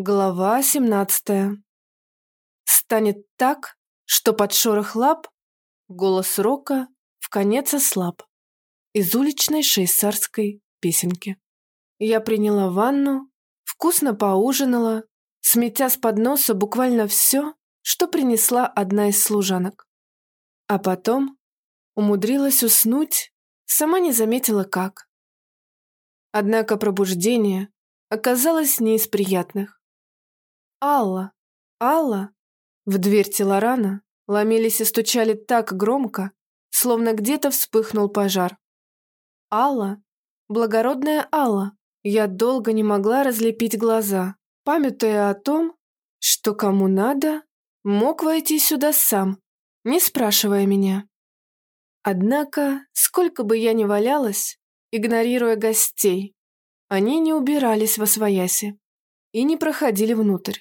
Глава 17. Станет так, что под шорох лап голос рока в конец ослаб. Из уличной шейсарской песенки. Я приняла ванну, вкусно поужинала, сметя с подноса буквально все, что принесла одна из служанок. А потом умудрилась уснуть, сама не заметила как. Однако пробуждение оказалось не из приятных. «Алла! Алла!» В дверь Телорана ломились и стучали так громко, словно где-то вспыхнул пожар. «Алла! Благородная Алла!» Я долго не могла разлепить глаза, памятуя о том, что кому надо, мог войти сюда сам, не спрашивая меня. Однако, сколько бы я ни валялась, игнорируя гостей, они не убирались во свояси и не проходили внутрь.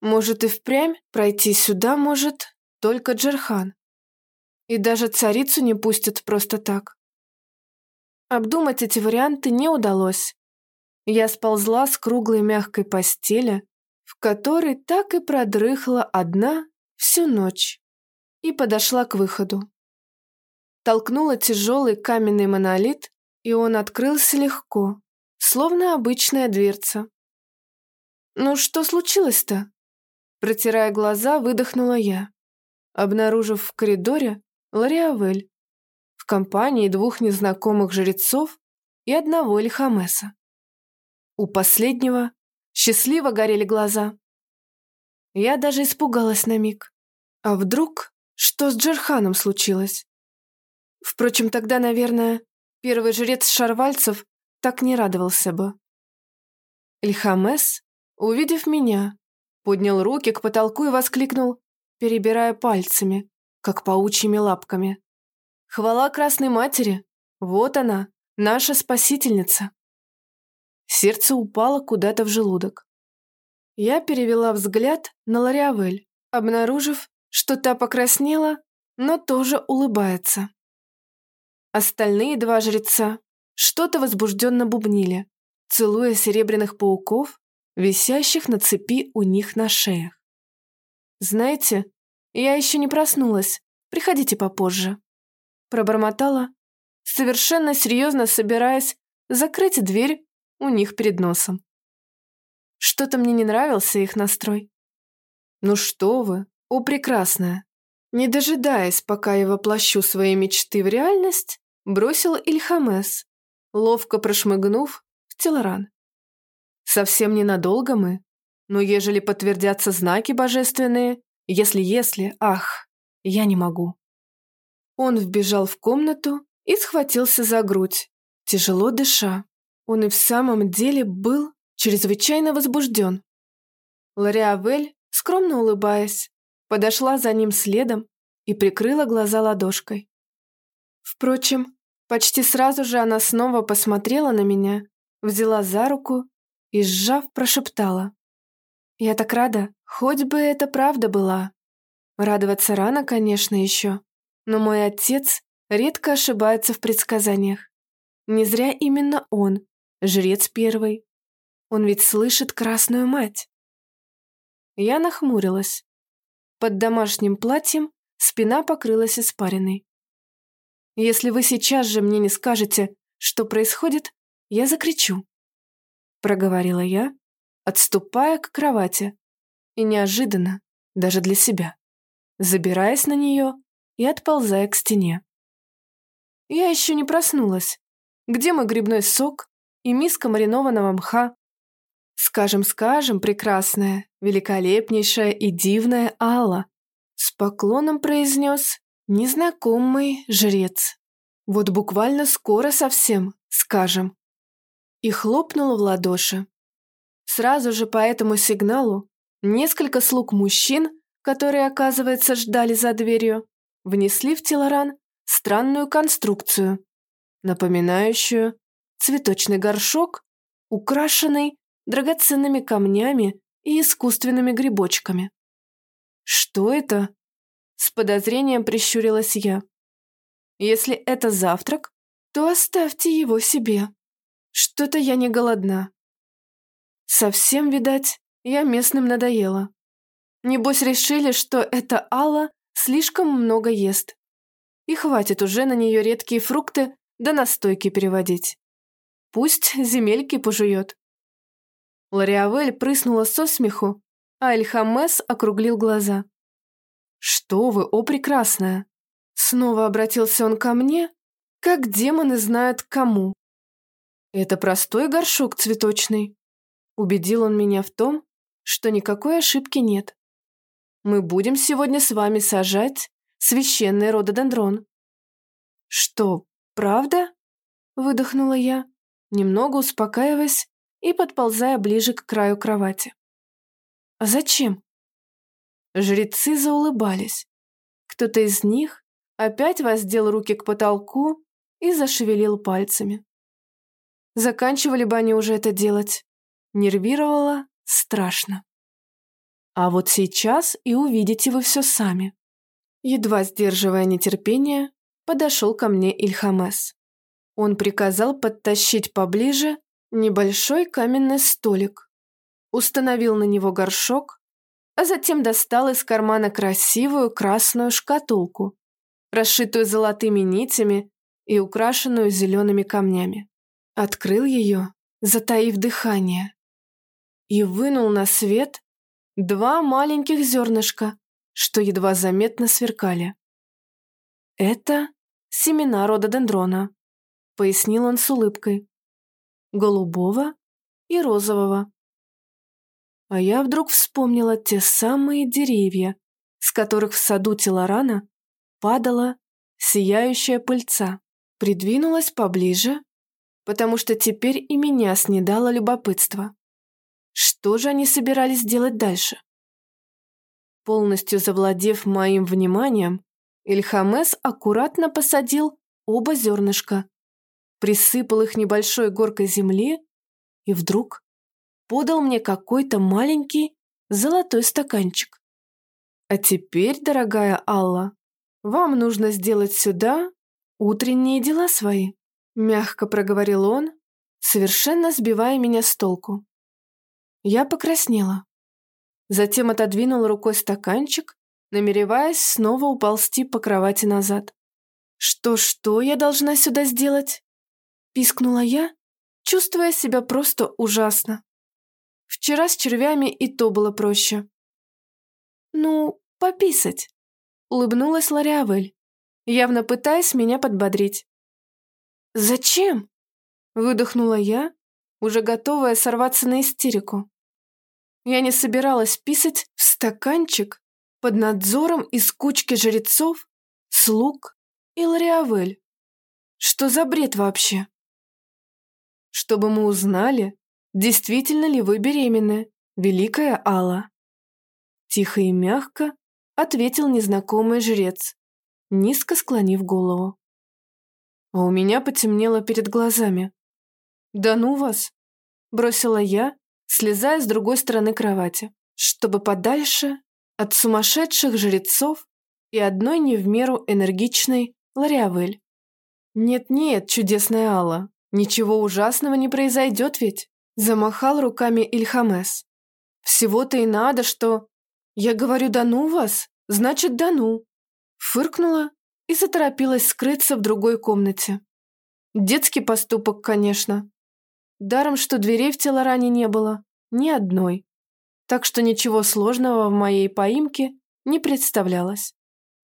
Может и впрямь пройти сюда может только Джерхан. И даже царицу не пустят просто так. Обдумать эти варианты не удалось. Я сползла с круглой мягкой постели, в которой так и продрыхла одна всю ночь, и подошла к выходу. Толкнула тяжелый каменный монолит, и он открылся легко, словно обычная дверца. «Ну что случилось-то?» Протирая глаза, выдохнула я, обнаружив в коридоре Лориавель в компании двух незнакомых жрецов и одного Эльхамеса. У последнего счастливо горели глаза. Я даже испугалась на миг. А вдруг что с Джерханом случилось? Впрочем, тогда, наверное, первый жрец Шарвальцев так не радовался бы. Эльхамес, увидев меня, поднял руки к потолку и воскликнул, перебирая пальцами, как паучьими лапками. «Хвала Красной Матери! Вот она, наша спасительница!» Сердце упало куда-то в желудок. Я перевела взгляд на Лориавель, обнаружив, что та покраснела, но тоже улыбается. Остальные два жреца что-то возбужденно бубнили, целуя серебряных пауков висящих на цепи у них на шеях. «Знаете, я еще не проснулась. Приходите попозже». Пробормотала, совершенно серьезно собираясь закрыть дверь у них перед носом. Что-то мне не нравился их настрой. «Ну что вы, о прекрасная!» Не дожидаясь, пока я воплощу свои мечты в реальность, бросил Ильхамес, ловко прошмыгнув в Телоран. Совсем ненадолго мы. Но ежели подтвердятся знаки божественные, если-если, ах, я не могу. Он вбежал в комнату и схватился за грудь, тяжело дыша. Он и в самом деле был чрезвычайно возбужден. Лориавель, скромно улыбаясь, подошла за ним следом и прикрыла глаза ладошкой. Впрочем, почти сразу же она снова посмотрела на меня, взяла за руку и, сжав, прошептала. «Я так рада, хоть бы это правда была. Радоваться рано, конечно, еще, но мой отец редко ошибается в предсказаниях. Не зря именно он, жрец первый. Он ведь слышит красную мать». Я нахмурилась. Под домашним платьем спина покрылась испариной. «Если вы сейчас же мне не скажете, что происходит, я закричу проговорила я, отступая к кровати. И неожиданно, даже для себя, забираясь на нее и отползая к стене. Я еще не проснулась. Где мой грибной сок и миска маринованного мха? Скажем, скажем, прекрасная, великолепнейшая и дивная Алла, с поклоном произнес незнакомый жрец. Вот буквально скоро совсем, скажем и хлопнула в ладоши. Сразу же по этому сигналу несколько слуг мужчин, которые, оказывается, ждали за дверью, внесли в Телоран странную конструкцию, напоминающую цветочный горшок, украшенный драгоценными камнями и искусственными грибочками. «Что это?» С подозрением прищурилась я. «Если это завтрак, то оставьте его себе». Что-то я не голодна. Совсем, видать, я местным надоела. Небось решили, что эта Алла слишком много ест. И хватит уже на нее редкие фрукты да настойки переводить. Пусть земельки пожует. Лариавель прыснула со смеху, а Эльхамес округлил глаза. «Что вы, о прекрасная!» Снова обратился он ко мне, как демоны знают кому. «Это простой горшок цветочный». Убедил он меня в том, что никакой ошибки нет. Мы будем сегодня с вами сажать священный рододендрон. Что, правда? Выдохнула я, немного успокаиваясь и подползая ближе к краю кровати. А зачем? Жрецы заулыбались. Кто-то из них опять воздел руки к потолку и зашевелил пальцами. Заканчивали бы они уже это делать. Нервировало страшно. А вот сейчас и увидите вы все сами. Едва сдерживая нетерпение, подошел ко мне Ильхамес. Он приказал подтащить поближе небольшой каменный столик, установил на него горшок, а затем достал из кармана красивую красную шкатулку, расшитую золотыми нитями и украшенную зелеными камнями. Открыл ее, затаив дыхание, и вынул на свет два маленьких зернышка, что едва заметно сверкали. «Это семена рододендрона», — пояснил он с улыбкой. «Голубого и розового». А я вдруг вспомнила те самые деревья, с которых в саду Телорана падала сияющая пыльца. Придвинулась поближе, потому что теперь и меня снедало любопытство. Что же они собирались делать дальше? Полностью завладев моим вниманием, Ильхамес аккуратно посадил оба зернышка, присыпал их небольшой горкой земли и вдруг подал мне какой-то маленький золотой стаканчик. А теперь, дорогая Алла, вам нужно сделать сюда утренние дела свои, мягко проговорил он, совершенно сбивая меня с толку. Я покраснела. Затем отодвинул рукой стаканчик, намереваясь снова уползти по кровати назад. «Что-что я должна сюда сделать?» Пискнула я, чувствуя себя просто ужасно. Вчера с червями и то было проще. «Ну, пописать», — улыбнулась Лориавель, явно пытаясь меня подбодрить. «Зачем?» — выдохнула я, уже готовая сорваться на истерику. Я не собиралась писать в стаканчик под надзором из кучки жрецов, слуг и Лориавель. Что за бред вообще? Чтобы мы узнали, действительно ли вы беременны, великая Алла. Тихо и мягко ответил незнакомый жрец, низко склонив голову. А у меня потемнело перед глазами. «Да ну вас!» – бросила я, слезая с другой стороны кровати, чтобы подальше от сумасшедших жрецов и одной не в меру энергичной Лориавель. «Нет-нет, чудесная Алла, ничего ужасного не произойдет ведь», замахал руками Ильхамес. «Всего-то и надо, что...» «Я говорю, да ну вас, значит, да ну!» Фыркнула и заторопилась скрыться в другой комнате. Детский поступок, конечно. Даром, что дверей в телоране не было, ни одной. Так что ничего сложного в моей поимке не представлялось.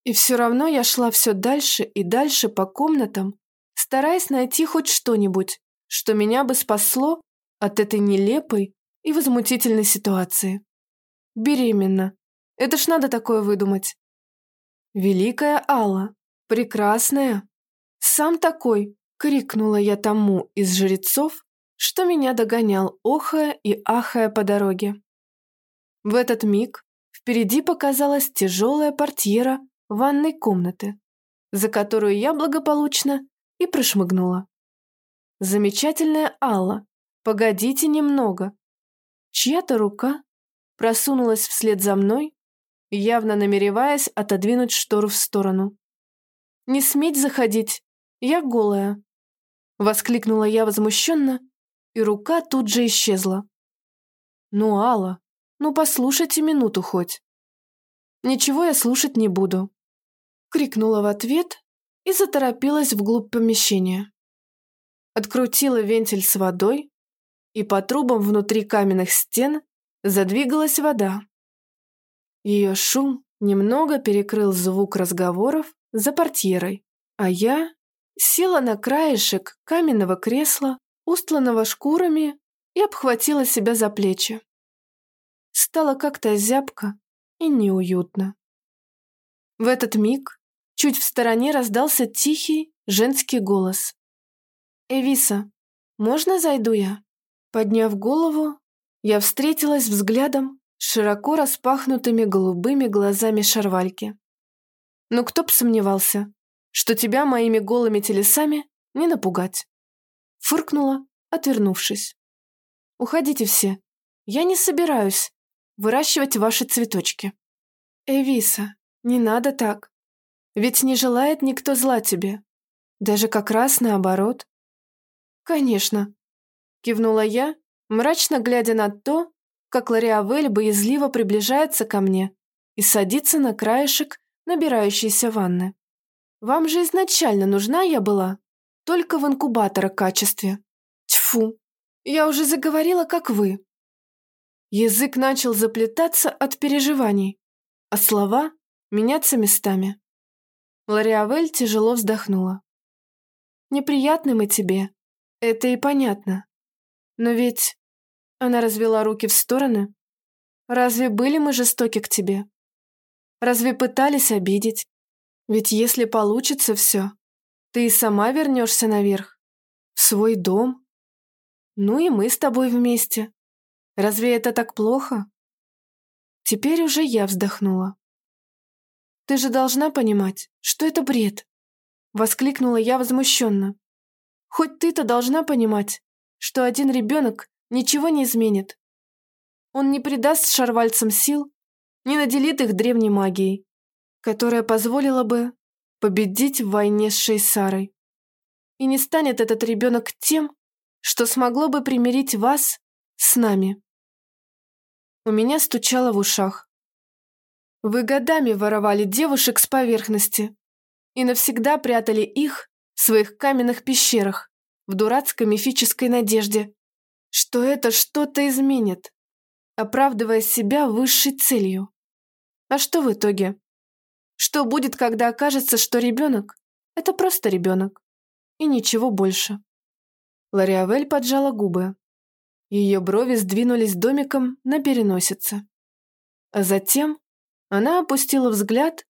И все равно я шла все дальше и дальше по комнатам, стараясь найти хоть что-нибудь, что меня бы спасло от этой нелепой и возмутительной ситуации. Беременна. Это ж надо такое выдумать. Великая Алла, прекрасная. Сам такой, крикнула я тому из жрецов, что меня догонял, охая и ахая по дороге. В этот миг впереди показалась тяжелая портьера ванной комнаты, за которую я благополучно и прошмыгнула. Замечательная Алла, погодите немного. Чья-то рука просунулась вслед за мной, явно намереваясь отодвинуть штору в сторону. «Не сметь заходить, я голая!» Воскликнула я возмущенно и рука тут же исчезла. Ну, Алла, ну послушайте минуту хоть. Ничего я слушать не буду. Крикнула в ответ и заторопилась вглубь помещения. Открутила вентиль с водой, и по трубам внутри каменных стен задвигалась вода. Ее шум немного перекрыл звук разговоров за портьерой, а я села на краешек каменного кресла, устланного шкурами, и обхватила себя за плечи. Стало как-то зябко и неуютно. В этот миг чуть в стороне раздался тихий женский голос. «Эвиса, можно зайду я?» Подняв голову, я встретилась взглядом с широко распахнутыми голубыми глазами шарвальки. Ну кто б сомневался, что тебя моими голыми телесами не напугать. Фыркнула, отвернувшись. Уходите все. Я не собираюсь выращивать ваши цветочки. Эвиса, не надо так. Ведь не желает никто зла тебе. Даже как раз наоборот. Конечно. Кивнула я, мрачно глядя на то, как Лориавель боязливо приближается ко мне и садится на краешек набирающейся ванны. Вам же изначально нужна я была, только в инкубатора качестве. Тьфу, я уже заговорила, как вы. Язык начал заплетаться от переживаний, а слова меняться местами. Лориавель тяжело вздохнула. «Неприятны мы тебе, это и понятно. Но ведь...» Она развела руки в стороны. «Разве были мы жестоки к тебе? Разве пытались обидеть? Ведь если получится все, ты и сама вернешься наверх, в свой дом. Ну и мы с тобой вместе. Разве это так плохо?» Теперь уже я вздохнула. «Ты же должна понимать, что это бред!» Воскликнула я возмущенно. «Хоть ты-то должна понимать, что один ребенок ничего не изменит. Он не придаст шарвальцам сил, не наделит их древней магией, которая позволила бы победить в войне с Шейсарой. И не станет этот ребенок тем, что смогло бы примирить вас с нами. У меня стучало в ушах. Вы годами воровали девушек с поверхности и навсегда прятали их в своих каменных пещерах в дурацкой мифической надежде, что это что-то изменит, оправдывая себя высшей целью. А что в итоге? Что будет, когда окажется, что ребенок – это просто ребенок, и ничего больше? Лориавель поджала губы. Ее брови сдвинулись домиком на переносице. А затем она опустила взгляд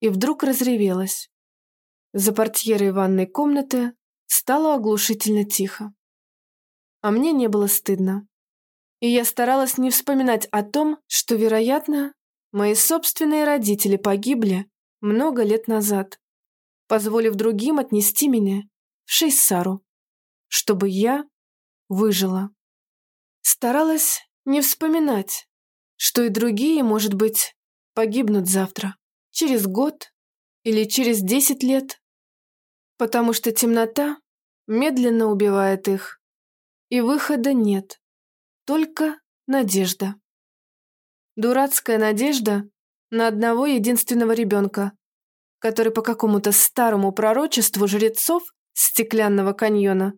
и вдруг разревелась. За портьерой ванной комнаты стало оглушительно тихо а мне не было стыдно. И я старалась не вспоминать о том, что, вероятно, мои собственные родители погибли много лет назад, позволив другим отнести меня в Шейсару, чтобы я выжила. Старалась не вспоминать, что и другие, может быть, погибнут завтра, через год или через десять лет, потому что темнота медленно убивает их, и выхода нет. Только надежда. Дурацкая надежда на одного единственного ребенка, который по какому-то старому пророчеству жрецов стеклянного каньона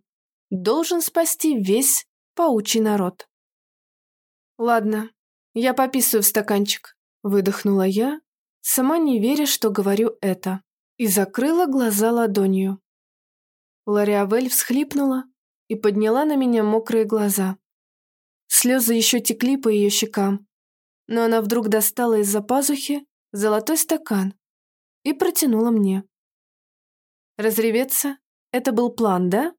должен спасти весь паучий народ. «Ладно, я пописываю в стаканчик», — выдохнула я, сама не веря, что говорю это, и закрыла глаза ладонью. Лориавель всхлипнула, и подняла на меня мокрые глаза. Слезы еще текли по ее щекам, но она вдруг достала из-за пазухи золотой стакан и протянула мне. «Разреветься? Это был план, да?»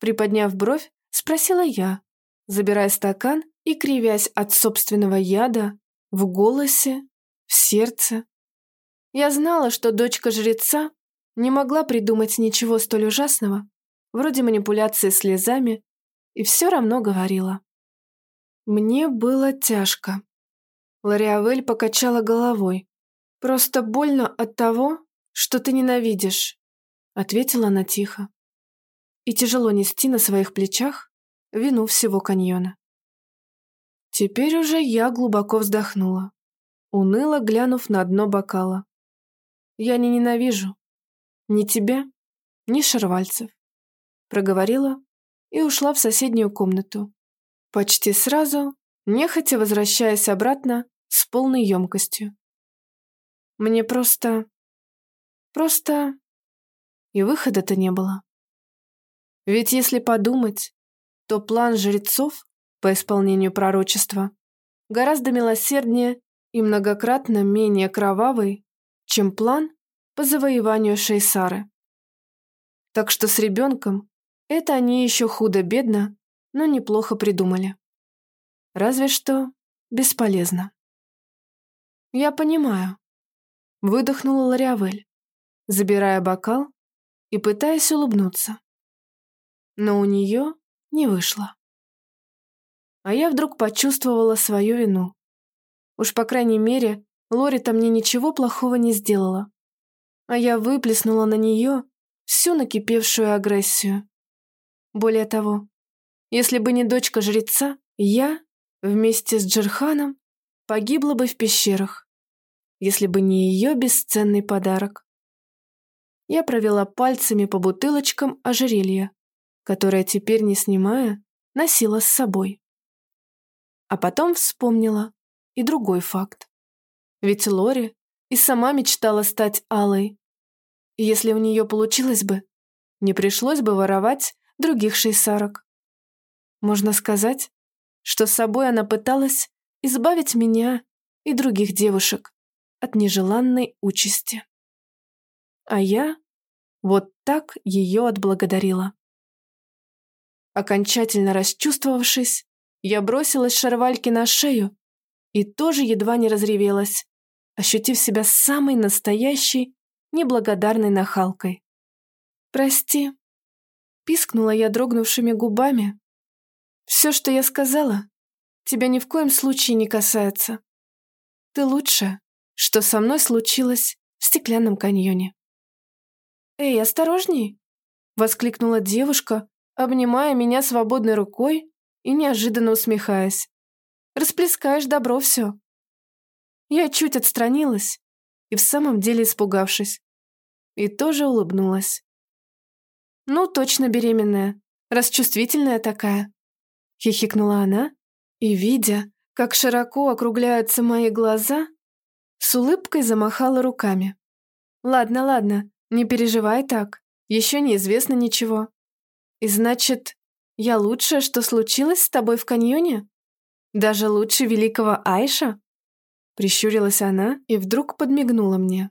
Приподняв бровь, спросила я, забирая стакан и кривясь от собственного яда в голосе, в сердце. Я знала, что дочка жреца не могла придумать ничего столь ужасного, вроде манипуляции слезами, и все равно говорила. Мне было тяжко. Лориавель покачала головой. «Просто больно от того, что ты ненавидишь», — ответила она тихо. И тяжело нести на своих плечах вину всего каньона. Теперь уже я глубоко вздохнула, уныло глянув на дно бокала. Я не ненавижу ни тебя, ни шарвальцев. Проговорила и ушла в соседнюю комнату. Почти сразу, нехотя возвращаясь обратно с полной емкостью. Мне просто... Просто... И выхода-то не было. Ведь если подумать, то план жрецов по исполнению пророчества гораздо милосерднее и многократно менее кровавый, чем план по завоеванию Шейсары. Так что с ребенком это они еще худо-бедно, но неплохо придумали. Разве что бесполезно. «Я понимаю», — выдохнула Лориавель, забирая бокал и пытаясь улыбнуться. Но у нее не вышло. А я вдруг почувствовала свою вину. Уж по крайней мере, Лори-то мне ничего плохого не сделала. А я выплеснула на нее всю накипевшую агрессию. Более того, если бы не дочка жреца, я, вместе с Джерханом, погибла бы в пещерах, если бы не ее бесценный подарок. Я провела пальцами по бутылочкам ожерелья, которое теперь, не снимая, носила с собой. А потом вспомнила и другой факт. Ведь Лори и сама мечтала стать Алой. И если у нее получилось бы, не пришлось бы воровать других шейсарок. Можно сказать, что с собой она пыталась избавить меня и других девушек от нежеланной участи. А я вот так ее отблагодарила. Окончательно расчувствовавшись, я бросилась шарвальке на шею и тоже едва не разревелась, ощутив себя самой настоящей, неблагодарной нахалкой. «Прости», Пискнула я дрогнувшими губами. «Все, что я сказала, тебя ни в коем случае не касается. Ты лучшее, что со мной случилось в стеклянном каньоне». «Эй, осторожней!» — воскликнула девушка, обнимая меня свободной рукой и неожиданно усмехаясь. «Расплескаешь добро все». Я чуть отстранилась и в самом деле испугавшись. И тоже улыбнулась. «Ну, точно беременная, расчувствительная такая», — хихикнула она, и, видя, как широко округляются мои глаза, с улыбкой замахала руками. «Ладно, ладно, не переживай так, еще неизвестно ничего. И значит, я лучшее, что случилось с тобой в каньоне? Даже лучше великого Айша?» Прищурилась она и вдруг подмигнула мне.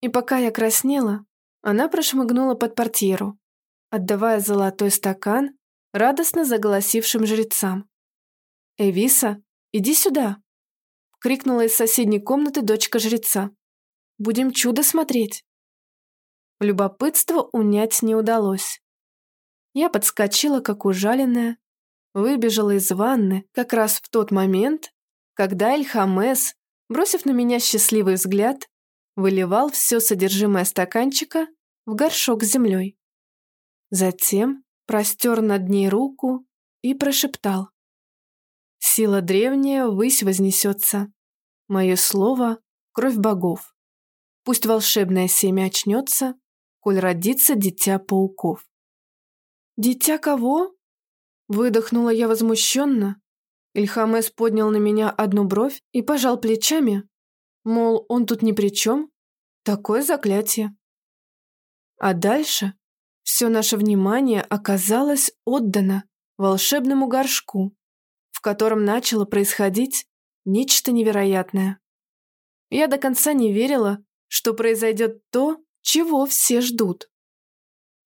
И пока я краснела, она прошмыгнула под портьеру, отдавая золотой стакан радостно заголосившим жрецам. «Эвиса, иди сюда!» — крикнула из соседней комнаты дочка жреца. «Будем чудо смотреть!» Любопытство унять не удалось. Я подскочила, как ужаленная, выбежала из ванны как раз в тот момент, когда Эльхамес, бросив на меня счастливый взгляд, выливал все содержимое стаканчика в горшок с землей. Затем простер над ней руку и прошептал. «Сила древняя ввысь вознесется. Мое слово — кровь богов. Пусть волшебное семя очнется, коль родится дитя пауков». «Дитя кого?» Выдохнула я возмущенно. Ильхамес поднял на меня одну бровь и пожал плечами, Мол, он тут ни при чем. Такое заклятие. А дальше все наше внимание оказалось отдано волшебному горшку, котором начало происходить нечто невероятное. Я до конца не верила, что произойдет то, чего все ждут.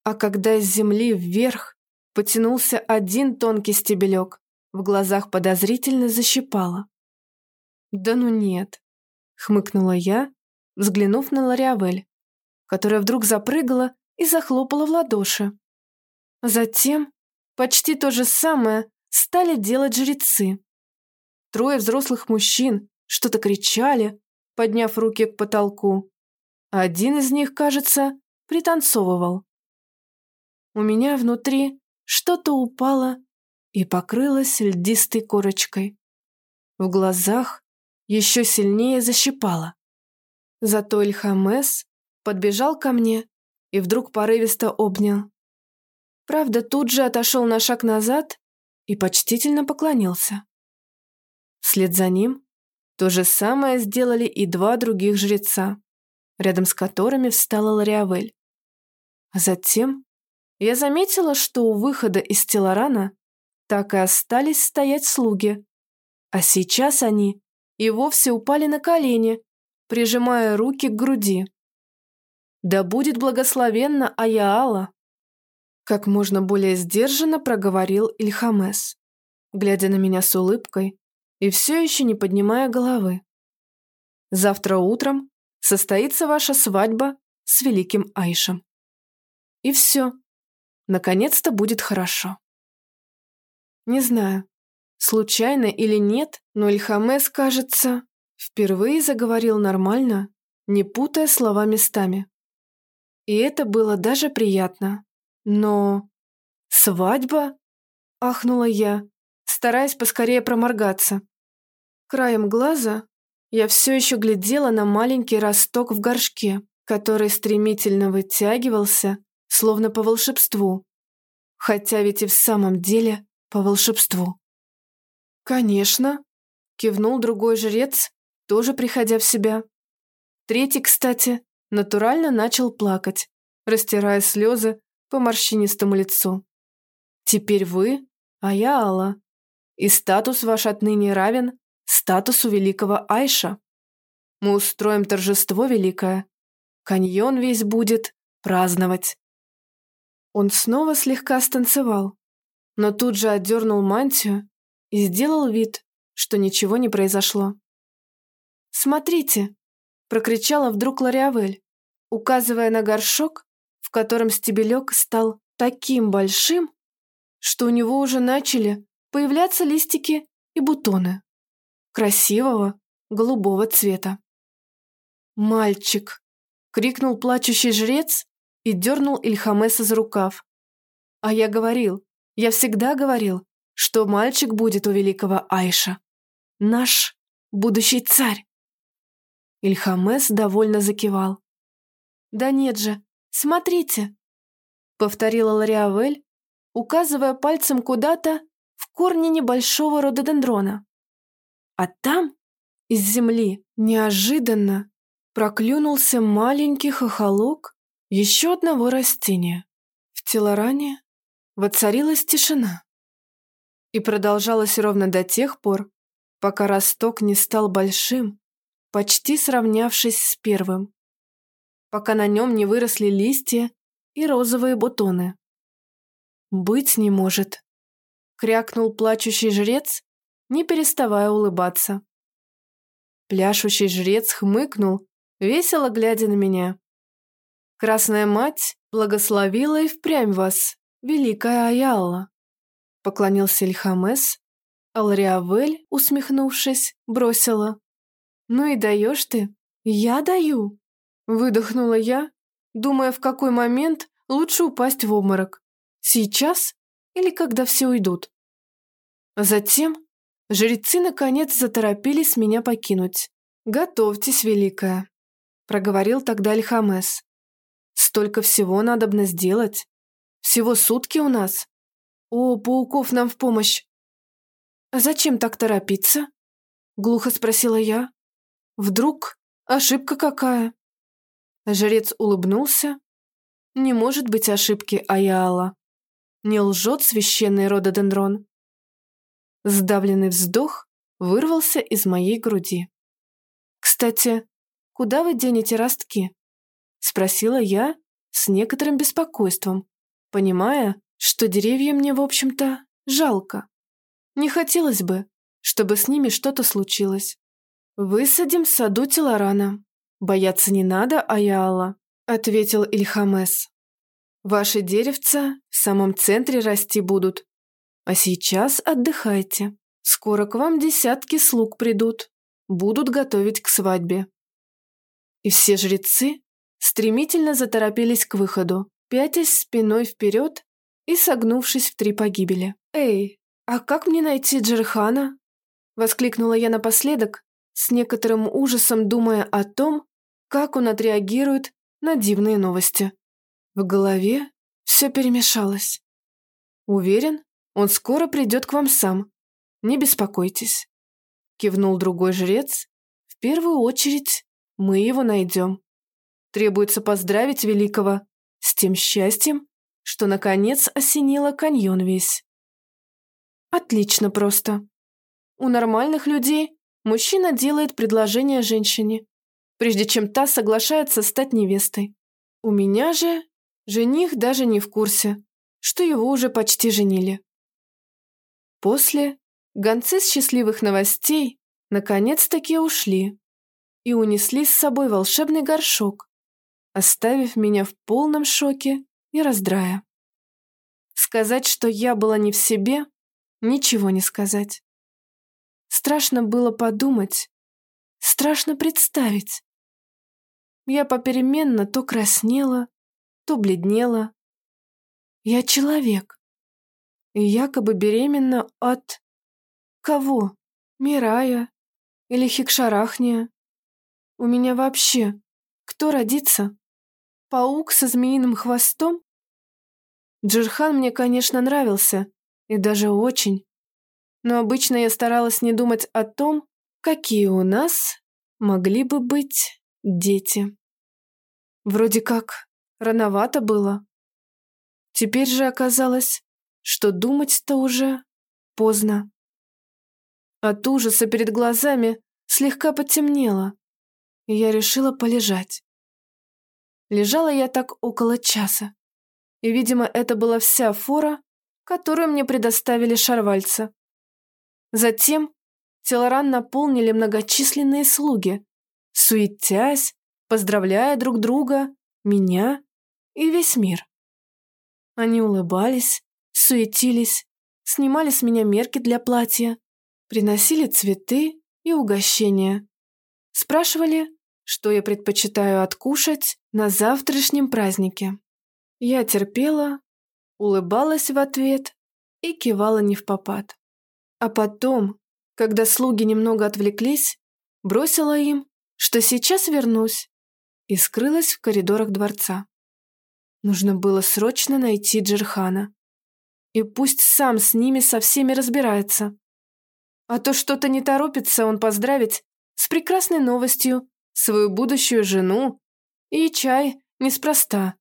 А когда из земли вверх потянулся один тонкий стебелек, в глазах подозрительно защипало. Да ну нет, хмыкнула я, взглянув на Лориавель, которая вдруг запрыгала и захлопала в ладоши. Затем почти то же самое стали делать жрецы. Трое взрослых мужчин что-то кричали, подняв руки к потолку. Один из них, кажется, пританцовывал. У меня внутри что-то упало и покрылась льдистой корочкой. В глазах еще сильнее защипало. Зато Ильхамес подбежал ко мне и вдруг порывисто обнял. Правда, тут же отошел на шаг назад и почтительно поклонился. Вслед за ним то же самое сделали и два других жреца, рядом с которыми встала Лариавель. А затем я заметила, что у выхода из Телорана так и остались стоять слуги, а сейчас они и вовсе упали на колени, прижимая руки к груди. «Да будет благословенна Аяала!» Как можно более сдержанно проговорил Ильхамес, глядя на меня с улыбкой и все еще не поднимая головы. «Завтра утром состоится ваша свадьба с великим Айшем. И все. Наконец-то будет хорошо». Не знаю, случайно или нет, но Ильхамес, кажется, впервые заговорил нормально, не путая слова местами. И это было даже приятно. Но... «Свадьба?» – ахнула я, стараясь поскорее проморгаться. Краем глаза я все еще глядела на маленький росток в горшке, который стремительно вытягивался, словно по волшебству. Хотя ведь и в самом деле по волшебству. «Конечно», — кивнул другой жрец, тоже приходя в себя. Третий, кстати, натурально начал плакать, растирая слезы по морщинистому лицу. «Теперь вы, а я Алла, и статус ваш отныне равен статусу великого Айша. Мы устроим торжество великое. Каньон весь будет праздновать. Он снова слегка станцевал, но тут же отдернул мантию и сделал вид, что ничего не произошло. «Смотрите!» – прокричала вдруг Лориавель, указывая на горшок, в котором стебелек стал таким большим, что у него уже начали появляться листики и бутоны красивого голубого цвета. «Мальчик!» — крикнул плачущий жрец и дернул Ильхамеса за рукав. «А я говорил, я всегда говорил, что мальчик будет у великого Айша. Наш будущий царь!» Ильхамес довольно закивал. «Да нет же, смотрите!» — повторила Лариавель, указывая пальцем куда-то в корне небольшого рододендрона. А там, из земли, неожиданно проклюнулся маленький хохолок еще одного растения. В телоране воцарилась тишина. И продолжалась ровно до тех пор, пока росток не стал большим, почти сравнявшись с первым, пока на нем не выросли листья и розовые бутоны. «Быть не может», — крякнул плачущий жрец не переставая улыбаться. Пляшущий жрец хмыкнул, весело глядя на меня. «Красная мать благословила и впрямь вас, великая Аялла», поклонился Ильхамес, Алриавель, усмехнувшись, бросила. «Ну и даешь ты?» «Я даю», выдохнула я, думая, в какой момент лучше упасть в обморок. Сейчас или когда все уйдут. Затем Жрецы, наконец, заторопились меня покинуть. «Готовьтесь, Великая», — проговорил тогда Альхамес. «Столько всего надобно сделать. Всего сутки у нас. О, пауков нам в помощь!» «А зачем так торопиться?» — глухо спросила я. «Вдруг ошибка какая?» Жрец улыбнулся. «Не может быть ошибки, Аяла. Не лжет священный рододендрон. Сдавленный вздох вырвался из моей груди. «Кстати, куда вы денете ростки?» Спросила я с некоторым беспокойством, понимая, что деревья мне, в общем-то, жалко. Не хотелось бы, чтобы с ними что-то случилось. «Высадим в саду Телорана. Бояться не надо, Аяла», — ответил Ильхамес. «Ваши деревца в самом центре расти будут, а сейчас отдыхайте. Скоро к вам десятки слуг придут, будут готовить к свадьбе». И все жрецы стремительно заторопились к выходу, пятясь спиной вперед и согнувшись в три погибели. «Эй, «А как мне найти Джерхана?» Воскликнула я напоследок, с некоторым ужасом думая о том, как он отреагирует на дивные новости. В голове все перемешалось. «Уверен, он скоро придет к вам сам. Не беспокойтесь», — кивнул другой жрец. «В первую очередь мы его найдем. Требуется поздравить Великого с тем счастьем, что, наконец, осенило каньон весь». «Отлично просто. У нормальных людей мужчина делает предложение женщине, прежде чем та соглашается стать невестой. У меня же жених даже не в курсе, что его уже почти женили. После гонцы с счастливых новостей наконец-таки ушли и унесли с собой волшебный горшок, оставив меня в полном шоке и раздрая. Сказать, что я была не в себе, ничего не сказать. Страшно было подумать, страшно представить, я попеременно то краснела, то бледнела. Я человек. И якобы беременна от... Кого? Мирая? Или Хикшарахния? У меня вообще... Кто родится? Паук со змеиным хвостом? Джирхан мне, конечно, нравился, и даже очень. Но обычно я старалась не думать о том, какие у нас могли бы быть дети. Вроде как рановато было. Теперь же оказалось, что думать-то уже поздно. От ужаса перед глазами слегка потемнело, и я решила полежать. Лежала я так около часа, и, видимо, это была вся фора, которую мне предоставили шарвальца. Затем Телоран наполнили многочисленные слуги, суетясь, поздравляя друг друга, меня и весь мир. Они улыбались, суетились, снимали с меня мерки для платья, приносили цветы и угощения. Спрашивали, что я предпочитаю откушать на завтрашнем празднике. Я терпела, улыбалась в ответ и кивала не в попад. А потом, когда слуги немного отвлеклись, бросила им, что сейчас вернусь и скрылась в коридорах дворца. Нужно было срочно найти Джерхана. И пусть сам с ними со всеми разбирается. А то что-то не торопится он поздравить с прекрасной новостью свою будущую жену и чай неспроста.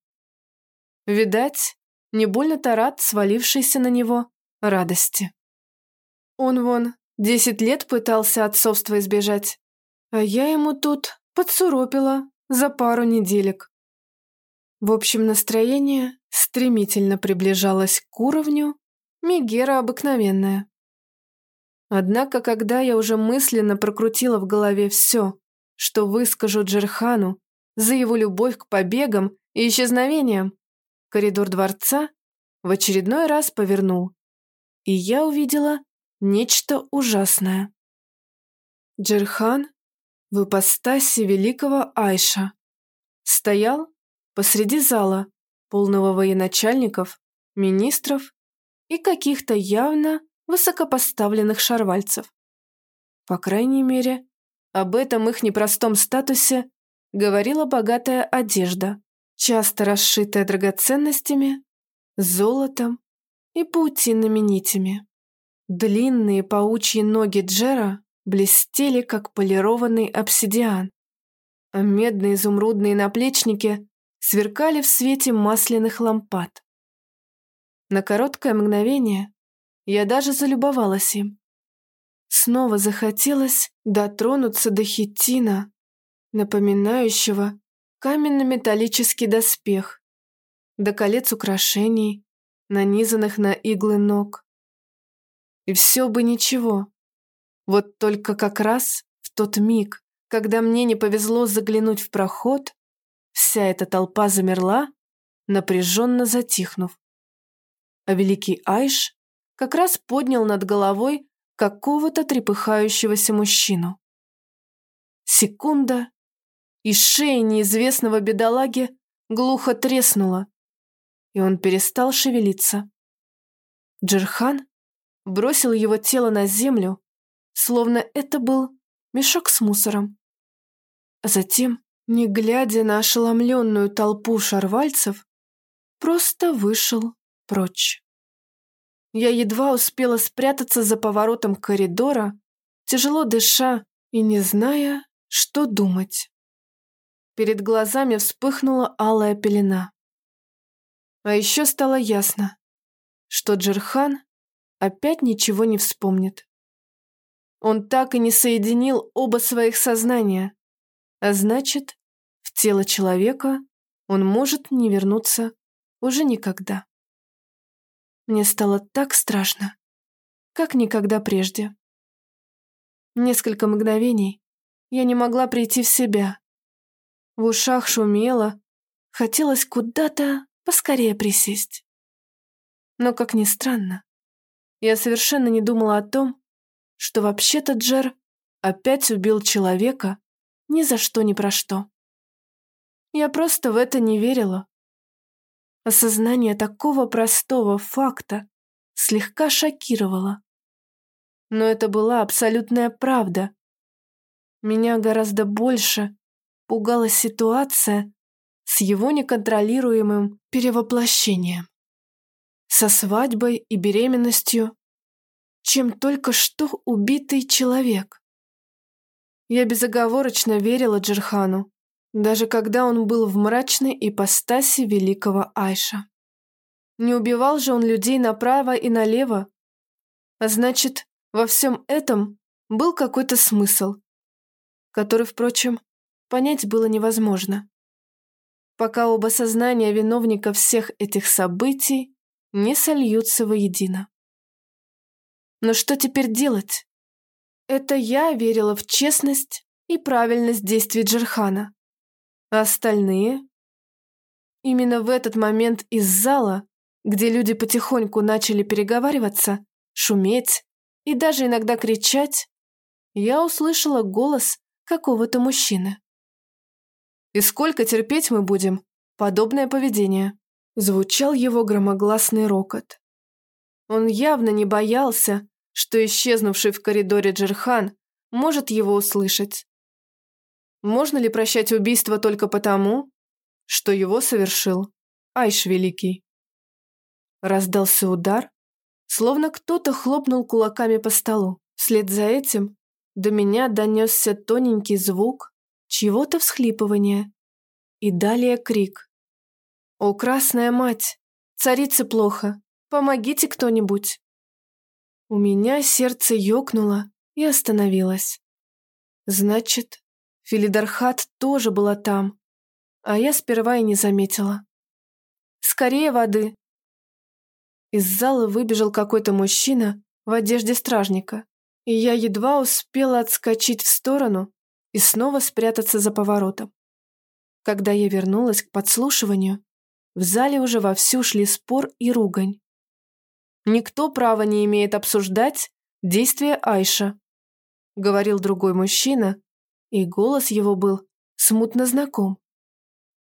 Видать, не больно-то рад свалившейся на него радости. Он вон десять лет пытался отцовства избежать, а я ему тут подсуропила за пару неделек. В общем, настроение стремительно приближалось к уровню Мегера обыкновенная. Однако, когда я уже мысленно прокрутила в голове все, что выскажу Джерхану за его любовь к побегам и исчезновениям, коридор дворца в очередной раз повернул, и я увидела нечто ужасное. Джерхан в ипостаси великого Айша. Стоял посреди зала, полного военачальников, министров и каких-то явно высокопоставленных шарвальцев. По крайней мере, об этом их непростом статусе говорила богатая одежда, часто расшитая драгоценностями, золотом и паутинными нитями. Длинные паучьи ноги Джера блестели, как полированный обсидиан, а медные изумрудные наплечники сверкали в свете масляных лампад. На короткое мгновение я даже залюбовалась им. Снова захотелось дотронуться до хитина, напоминающего каменно-металлический доспех, до колец украшений, нанизанных на иглы ног. И все бы ничего, вот только как раз в тот миг, когда мне не повезло заглянуть в проход, вся эта толпа замерла, напряженно затихнув. А великий Айш как раз поднял над головой какого-то трепыхающегося мужчину. Секунда, и шея неизвестного бедолаги глухо треснула, и он перестал шевелиться. Джерхан бросил его тело на землю, словно это был мешок с мусором. Затем, не глядя на ошеломленную толпу шарвальцев, просто вышел прочь. Я едва успела спрятаться за поворотом коридора, тяжело дыша и не зная, что думать. Перед глазами вспыхнула алая пелена. А еще стало ясно, что Джерхан опять ничего не вспомнит. Он так и не соединил оба своих сознания, а значит, в тело человека он может не вернуться уже никогда. Мне стало так страшно, как никогда прежде. Несколько мгновений я не могла прийти в себя. В ушах шумело, хотелось куда-то поскорее присесть. Но, как ни странно, я совершенно не думала о том, что вообще-то Джер опять убил человека ни за что ни про что. Я просто в это не верила. Осознание такого простого факта слегка шокировало. Но это была абсолютная правда. Меня гораздо больше пугала ситуация с его неконтролируемым перевоплощением. Со свадьбой и беременностью, чем только что убитый человек. Я безоговорочно верила Джерхану, даже когда он был в мрачной ипостаси великого Айша. Не убивал же он людей направо и налево. А значит, во всем этом был какой-то смысл, который, впрочем, понять было невозможно. Пока оба сознания виновника всех этих событий не сольются воедино. Но что теперь делать? Это я верила в честность и правильность действий Джерхана. А остальные? Именно в этот момент из зала, где люди потихоньку начали переговариваться, шуметь и даже иногда кричать, я услышала голос какого-то мужчины. «И сколько терпеть мы будем? Подобное поведение?» Звучал его громогласный рокот. Он явно не боялся, что исчезнувший в коридоре Джерхан может его услышать. Можно ли прощать убийство только потому, что его совершил Айш Великий? Раздался удар, словно кто-то хлопнул кулаками по столу. Вслед за этим до меня донесся тоненький звук чьего-то всхлипывания и далее крик. «О, красная мать! Царице плохо! Помогите кто-нибудь!» У меня сердце ёкнуло и остановилось. Значит, Филидархат тоже была там, а я сперва и не заметила. «Скорее воды!» Из зала выбежал какой-то мужчина в одежде стражника, и я едва успела отскочить в сторону и снова спрятаться за поворотом. Когда я вернулась к подслушиванию, в зале уже вовсю шли спор и ругань. Никто права не имеет обсуждать действия Айша, говорил другой мужчина, и голос его был смутно знаком.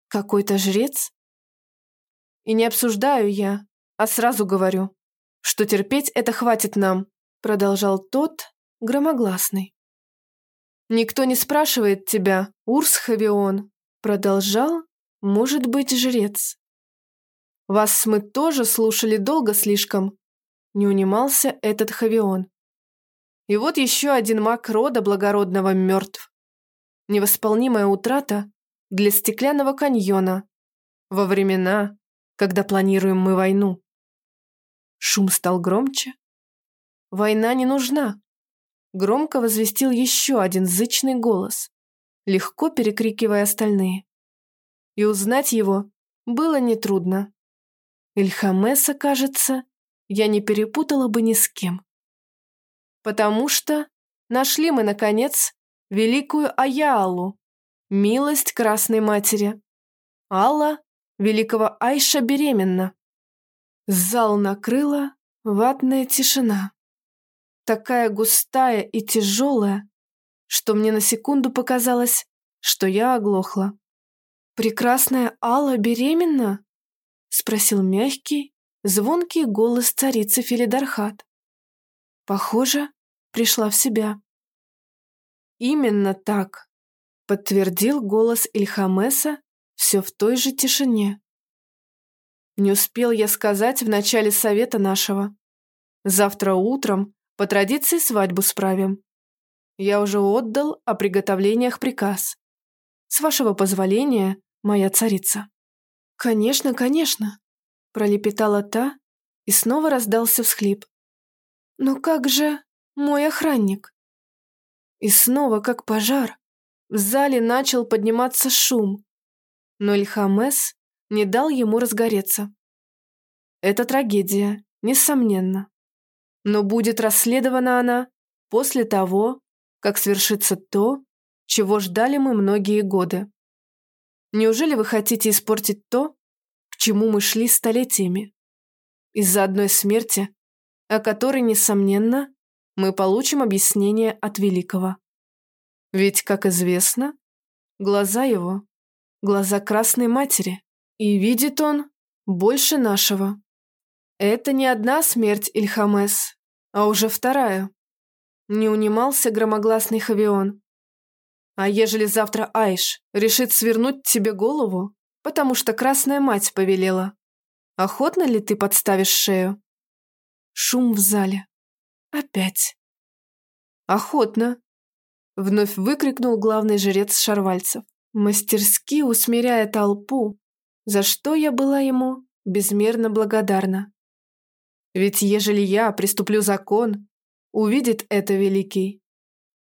Какой-то жрец? И не обсуждаю я, а сразу говорю, что терпеть это хватит нам, продолжал тот громогласный. Никто не спрашивает тебя, Урс Хавион, продолжал, может быть, жрец. Вас мы тоже слушали долго слишком, не унимался этот Хавион. И вот еще один маг рода благородного мертв невосполнимая утрата для стеклянного каньона во времена, когда планируем мы войну. Шум стал громче. Война не нужна. Громко возвестил еще один зычный голос, легко перекрикивая остальные. И узнать его было нетрудно. Ильхамеса, кажется, я не перепутала бы ни с кем. Потому что нашли мы, наконец, великую Аялу, милость Красной Матери. Алла, великого Айша беременна. Зал накрыла ватная тишина. Такая густая и тяжелая, что мне на секунду показалось, что я оглохла. «Прекрасная Алла беременна?» — спросил мягкий, звонкий голос царицы Филидархат. Похоже, пришла в себя. «Именно так», — подтвердил голос Ильхамеса все в той же тишине. Не успел я сказать в начале совета нашего. Завтра утром по традиции свадьбу справим. Я уже отдал о приготовлениях приказ. С вашего позволения, моя царица. Конечно, конечно, пролепетала та, и снова раздался всхлип. Но как же мой охранник? И снова, как пожар, в зале начал подниматься шум, но Ильхамес не дал ему разгореться. Это трагедия, несомненно. Но будет расследована она после того, как свершится то, чего ждали мы многие годы. Неужели вы хотите испортить то, к чему мы шли столетиями? Из-за одной смерти, о которой, несомненно, мы получим объяснение от Великого. Ведь, как известно, глаза его – глаза Красной Матери, и видит он больше нашего. Это не одна смерть Ильхамес, а уже вторая. Не унимался громогласный Хавион. А ежели завтра Айш решит свернуть тебе голову, потому что Красная Мать повелела, охотно ли ты подставишь шею? Шум в зале. Опять. Охотно. Вновь выкрикнул главный жрец Шарвальцев, мастерски усмиряя толпу, за что я была ему безмерно благодарна. Ведь ежели я приступлю закон, увидит это великий.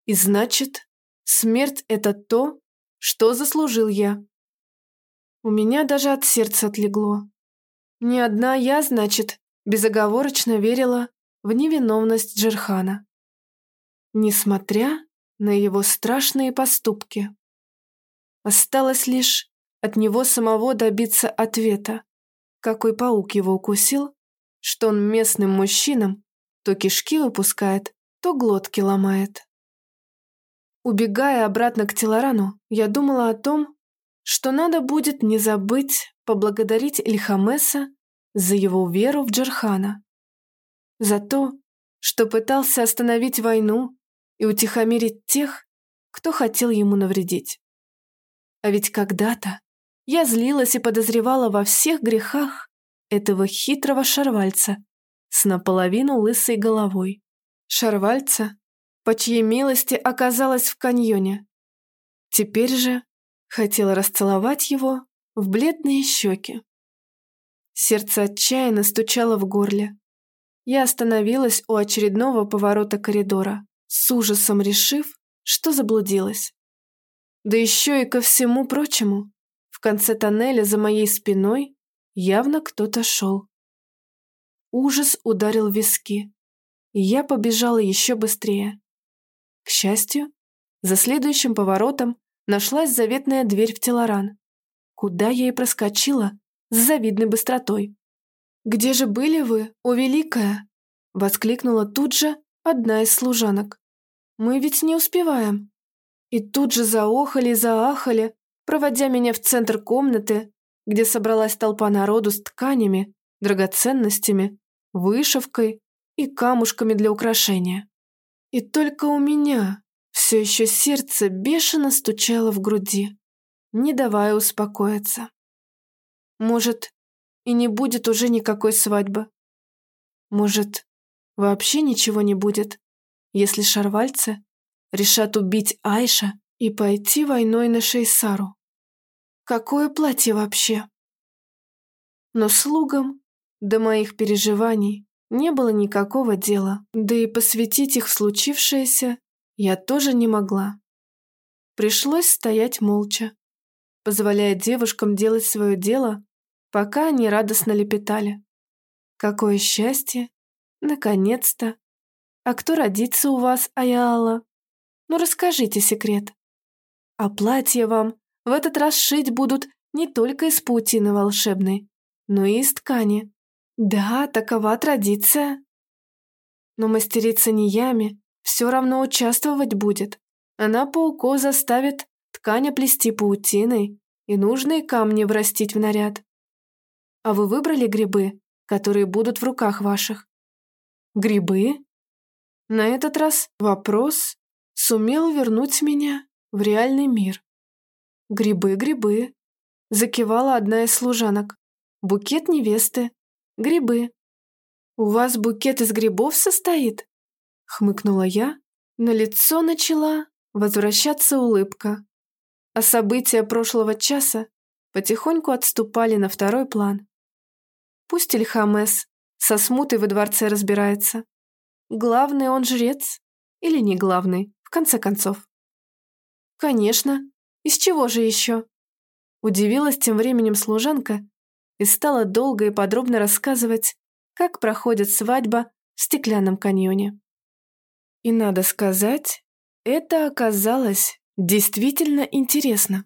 И значит, смерть — это то, что заслужил я. У меня даже от сердца отлегло. Ни одна я, значит, безоговорочно верила в невиновность Джерхана. Несмотря на его страшные поступки. Осталось лишь от него самого добиться ответа, какой паук его укусил, что он местным мужчинам то кишки выпускает, то глотки ломает. Убегая обратно к Телорану, я думала о том, что надо будет не забыть поблагодарить Ильхамеса за его веру в Джерхана, за то, что пытался остановить войну и утихомирить тех, кто хотел ему навредить. А ведь когда-то я злилась и подозревала во всех грехах этого хитрого шарвальца с наполовину лысой головой. Шарвальца, по чьей милости оказалась в каньоне. Теперь же хотела расцеловать его в бледные щеки. Сердце отчаянно стучало в горле. Я остановилась у очередного поворота коридора, с ужасом решив, что заблудилась. Да еще и ко всему прочему, в конце тоннеля за моей спиной явно кто-то шел. Ужас ударил в виски, и я побежала еще быстрее. К счастью, за следующим поворотом нашлась заветная дверь в Телоран, куда я и проскочила с завидной быстротой. «Где же были вы, о великая?» — воскликнула тут же одна из служанок. «Мы ведь не успеваем». И тут же заохали и заахали, проводя меня в центр комнаты, где собралась толпа народу с тканями, драгоценностями, вышивкой и камушками для украшения. И только у меня все еще сердце бешено стучало в груди, не давая успокоиться. Может, и не будет уже никакой свадьбы. Может, вообще ничего не будет, если шарвальцы решат убить Айша и пойти войной на Шейсару. Какое платье вообще? Но слугам до моих переживаний не было никакого дела, да и посвятить их в случившееся я тоже не могла. Пришлось стоять молча, позволяя девушкам делать свое дело, пока они радостно лепетали. Какое счастье! Наконец-то! А кто родится у вас, Аяла? Ну расскажите секрет. А платье вам в этот раз шить будут не только из паутины волшебной, но и из ткани. Да, такова традиция. Но мастерица Ниями все равно участвовать будет. Она пауков заставит ткань оплести паутиной и нужные камни врастить в наряд. А вы выбрали грибы, которые будут в руках ваших? Грибы? На этот раз вопрос сумел вернуть меня в реальный мир. «Грибы, грибы», — закивала одна из служанок. «Букет невесты. Грибы». «У вас букет из грибов состоит?» — хмыкнула я. На лицо начала возвращаться улыбка. А события прошлого часа потихоньку отступали на второй план. Пусть Ильхамес со смутой во дворце разбирается. Главный он жрец или не главный, в конце концов. Конечно, из чего же еще? Удивилась тем временем служанка и стала долго и подробно рассказывать, как проходит свадьба в стеклянном каньоне. И надо сказать, это оказалось действительно интересно.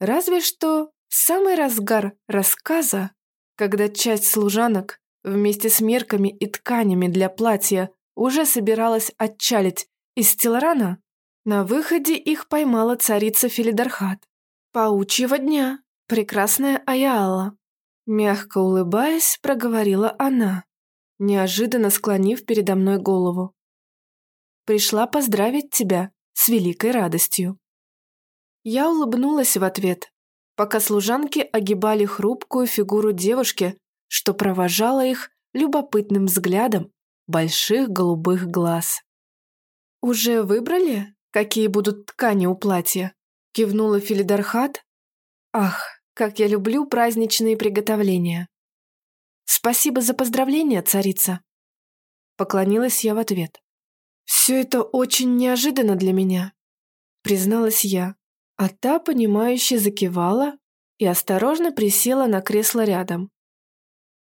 Разве что самый разгар рассказа, когда часть служанок вместе с мерками и тканями для платья уже собиралась отчалить из Стелрана, на выходе их поймала царица Филидархат. «Паучьего дня, прекрасная Аяла!» Мягко улыбаясь, проговорила она, неожиданно склонив передо мной голову. «Пришла поздравить тебя с великой радостью». Я улыбнулась в ответ, пока служанки огибали хрупкую фигуру девушки, что провожала их любопытным взглядом больших голубых глаз. «Уже выбрали, какие будут ткани у платья?» – кивнула Филидархат. «Ах, как я люблю праздничные приготовления!» «Спасибо за поздравления, царица!» Поклонилась я в ответ. «Все это очень неожиданно для меня», — призналась я. А та, понимающе закивала и осторожно присела на кресло рядом.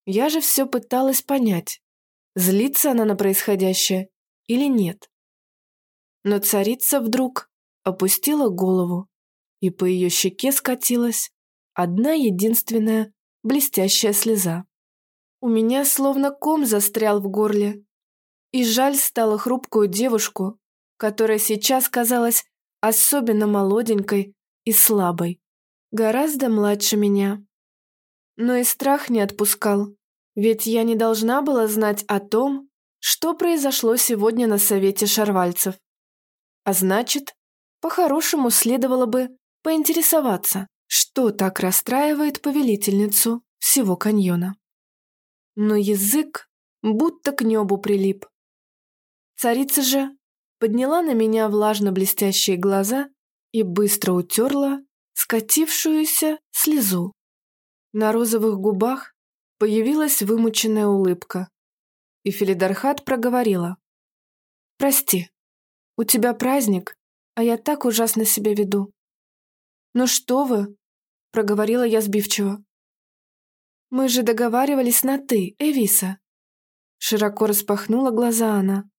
Я же все пыталась понять, злится она на происходящее или нет. Но царица вдруг опустила голову, и по ее щеке скатилась одна единственная блестящая слеза. У меня словно ком застрял в горле, и жаль стало хрупкую девушку, которая сейчас казалась особенно молоденькой и слабой, гораздо младше меня. Но и страх не отпускал, ведь я не должна была знать о том, что произошло сегодня на совете шарвальцев. А значит, по-хорошему следовало бы поинтересоваться, что так расстраивает повелительницу всего каньона. Но язык будто к небу прилип. Царица же подняла на меня влажно-блестящие глаза и быстро утерла скатившуюся слезу. На розовых губах появилась вымученная улыбка, и Филидархат проговорила. «Прости, у тебя праздник, а я так ужасно себя веду». «Ну что вы?» — проговорила я сбивчиво. «Мы же договаривались на «ты», Эвиса». Широко распахнула глаза она.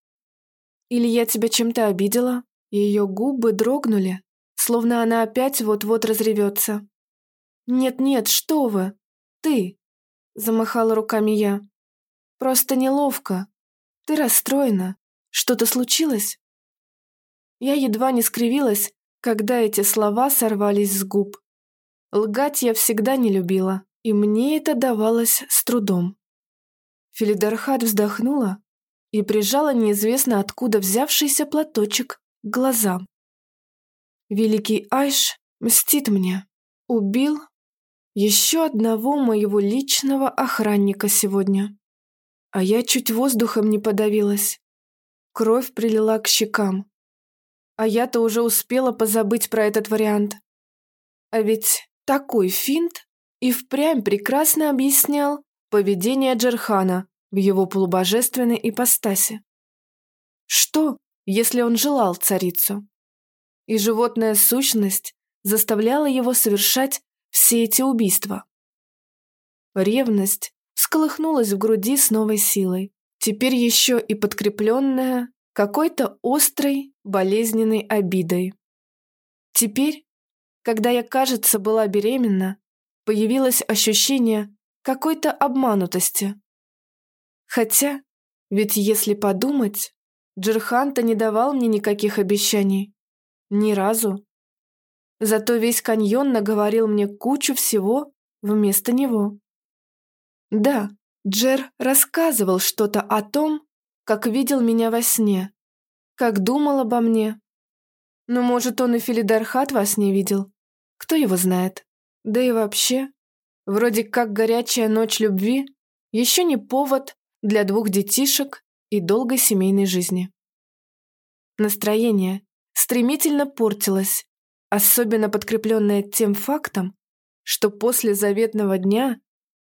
Или я тебя чем-то обидела?» Ее губы дрогнули, словно она опять вот-вот разревется. «Нет-нет, что вы! Ты!» – замахала руками я. «Просто неловко. Ты расстроена. Что-то случилось?» Я едва не скривилась, когда эти слова сорвались с губ. Лгать я всегда не любила, и мне это давалось с трудом. Филидархат вздохнула и прижала неизвестно откуда взявшийся платочек к глазам. Великий Айш мстит мне. Убил еще одного моего личного охранника сегодня. А я чуть воздухом не подавилась. Кровь прилила к щекам. А я-то уже успела позабыть про этот вариант. А ведь такой финт и впрямь прекрасно объяснял поведение Джерхана в его полубожественной ипостаси. Что, если он желал царицу? И животная сущность заставляла его совершать все эти убийства. Ревность всколыхнулась в груди с новой силой, теперь еще и подкрепленная какой-то острой, болезненной обидой. Теперь, когда я, кажется, была беременна, появилось ощущение какой-то обманутости, Хотя, ведь если подумать, Джерханта не давал мне никаких обещаний. Ни разу. Зато весь каньон наговорил мне кучу всего вместо него. Да, Джер рассказывал что-то о том, как видел меня во сне, как думал обо мне. Но, может, он и Филидархат вас не видел. Кто его знает? Да и вообще, вроде как горячая ночь любви еще не повод для двух детишек и долгой семейной жизни. Настроение стремительно портилось, особенно подкрепленное тем фактом, что после заветного дня,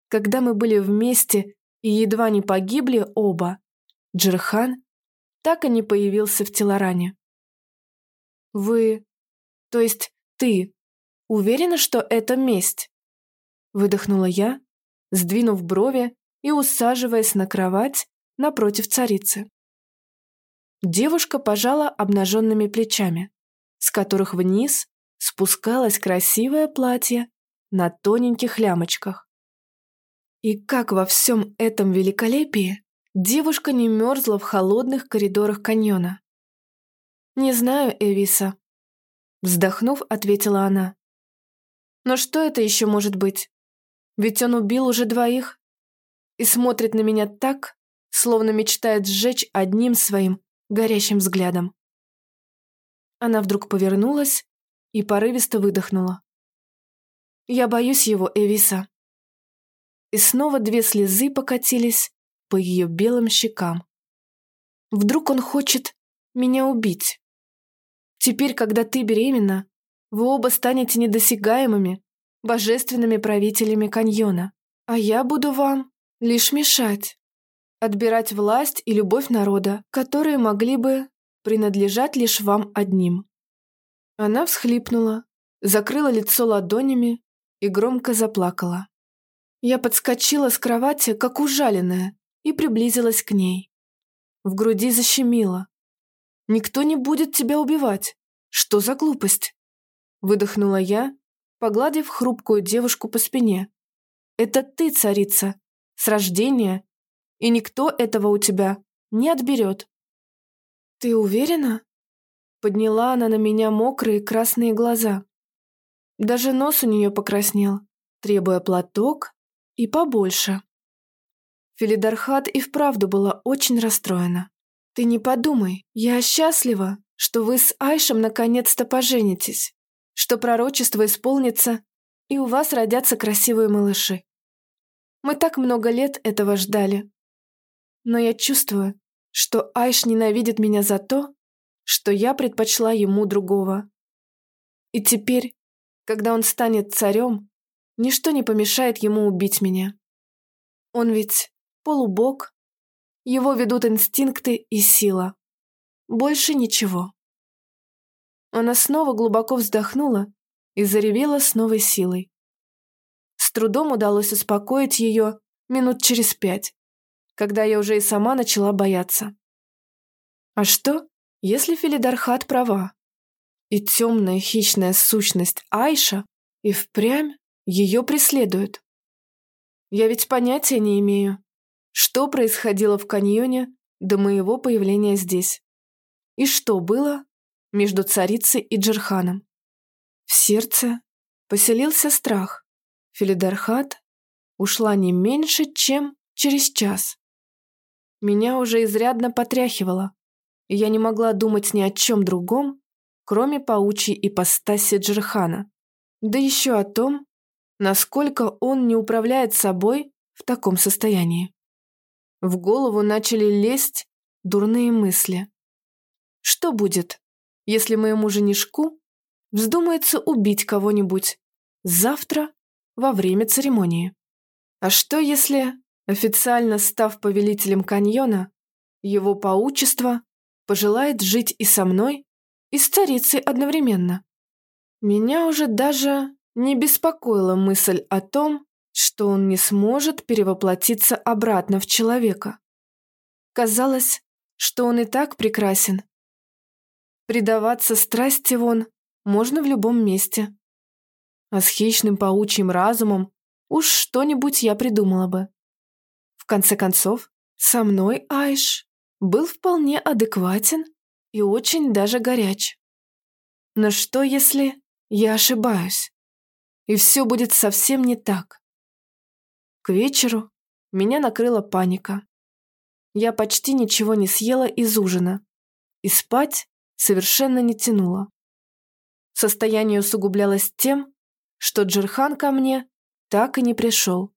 когда мы были вместе и едва не погибли оба, Джерхан так и не появился в Телоране. «Вы... то есть ты уверена, что это месть?» Выдохнула я, сдвинув брови и усаживаясь на кровать напротив царицы. Девушка пожала обнаженными плечами, с которых вниз спускалось красивое платье на тоненьких лямочках. И как во всем этом великолепии девушка не мерзла в холодных коридорах каньона. «Не знаю, Эвиса», — вздохнув, ответила она. «Но что это еще может быть? Ведь он убил уже двоих и смотрит на меня так, словно мечтает сжечь одним своим горящим взглядом». Она вдруг повернулась и порывисто выдохнула. «Я боюсь его, Эвиса». И снова две слезы покатились по ее белым щекам. Вдруг он хочет меня убить. Теперь, когда ты беременна, вы оба станете недосягаемыми, божественными правителями каньона, а я буду вам лишь мешать, отбирать власть и любовь народа, которые могли бы принадлежать лишь вам одним. Она всхлипнула, закрыла лицо ладонями и громко заплакала. Я подскочила с кровати, как ужаленная, и приблизилась к ней. В груди защемило. Никто не будет тебя убивать. Что за глупость?» Выдохнула я, погладив хрупкую девушку по спине. «Это ты, царица, с рождения, и никто этого у тебя не отберет». «Ты уверена?» Подняла она на меня мокрые красные глаза. Даже нос у нее покраснел, требуя платок и побольше. Филидархат и вправду была очень расстроена. Ты не подумай, я счастлива, что вы с Айшем наконец-то поженитесь, что пророчество исполнится, и у вас родятся красивые малыши. Мы так много лет этого ждали. Но я чувствую, что Айш ненавидит меня за то, что я предпочла ему другого. И теперь, когда он станет царем, ничто не помешает ему убить меня. Он ведь полубог, его ведут инстинкты и сила. Больше ничего. Она снова глубоко вздохнула и заревела с новой силой. Трудом удалось успокоить ее минут через пять, когда я уже и сама начала бояться. А что, если Филидархат права? И темная хищная сущность Айша и впрямь ее преследует. Я ведь понятия не имею, что происходило в каньоне до моего появления здесь. И что было между царицей и Джерханом. В сердце поселился страх. Филидархат ушла не меньше, чем через час. Меня уже изрядно потряхивало, и я не могла думать ни о чем другом, кроме паучьей ипостаси Джерхана, да еще о том, насколько он не управляет собой в таком состоянии. В голову начали лезть дурные мысли. Что будет, если моему женишку вздумается убить кого-нибудь завтра во время церемонии? А что, если, официально став повелителем каньона, его поучество пожелает жить и со мной, и с царицей одновременно? Меня уже даже не беспокоила мысль о том, что он не сможет перевоплотиться обратно в человека. Казалось, что он и так прекрасен. Предаваться страсти вон можно в любом месте. А с хищным паучьим разумом уж что-нибудь я придумала бы. В конце концов, со мной Айш был вполне адекватен и очень даже горяч. Но что, если я ошибаюсь? И все будет совсем не так. К вечеру меня накрыла паника. Я почти ничего не съела из ужина. и спать совершенно не тянуло. Состояние усугублялось тем, что Джерхан ко мне так и не пришел.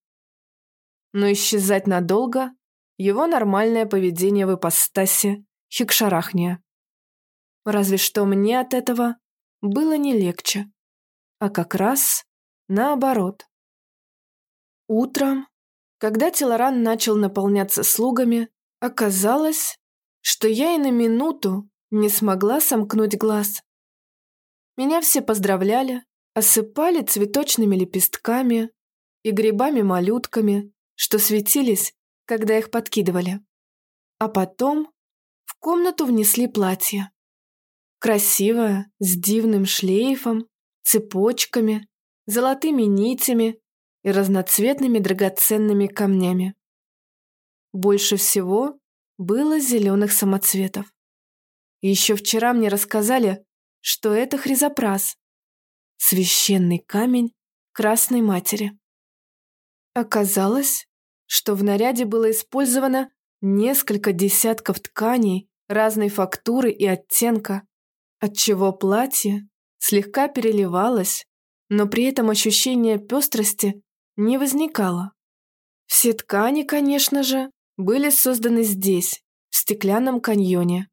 Но исчезать надолго его нормальное поведение в ипостаси хикшарахния. Разве что мне от этого было не легче, а как раз наоборот. Утром, когда Телоран начал наполняться слугами, оказалось, что я и на минуту не смогла сомкнуть глаз. Меня все поздравляли, осыпали цветочными лепестками и грибами-малютками, что светились, когда их подкидывали. А потом в комнату внесли платье. Красивое, с дивным шлейфом, цепочками, золотыми нитями и разноцветными драгоценными камнями. Больше всего было зеленых самоцветов. Еще вчера мне рассказали, что это хризопрас, священный камень Красной Матери. Оказалось, что в наряде было использовано несколько десятков тканей разной фактуры и оттенка, отчего платье слегка переливалось, но при этом ощущение пестрости не возникало. Все ткани, конечно же, были созданы здесь, в стеклянном каньоне.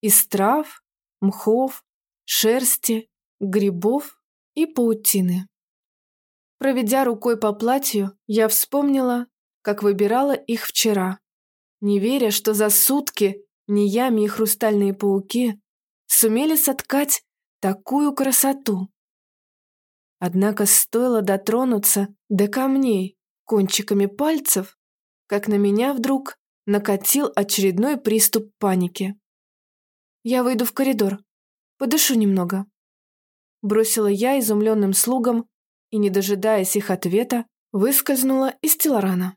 Из трав, мхов, шерсти, грибов и паутины. Проведя рукой по платью, я вспомнила, как выбирала их вчера, не веря, что за сутки Ниями и хрустальные пауки сумели соткать такую красоту. Однако стоило дотронуться до камней кончиками пальцев, как на меня вдруг накатил очередной приступ паники. «Я выйду в коридор, подышу немного», бросила я изумленным слугам и, не дожидаясь их ответа, выскользнула из телорана.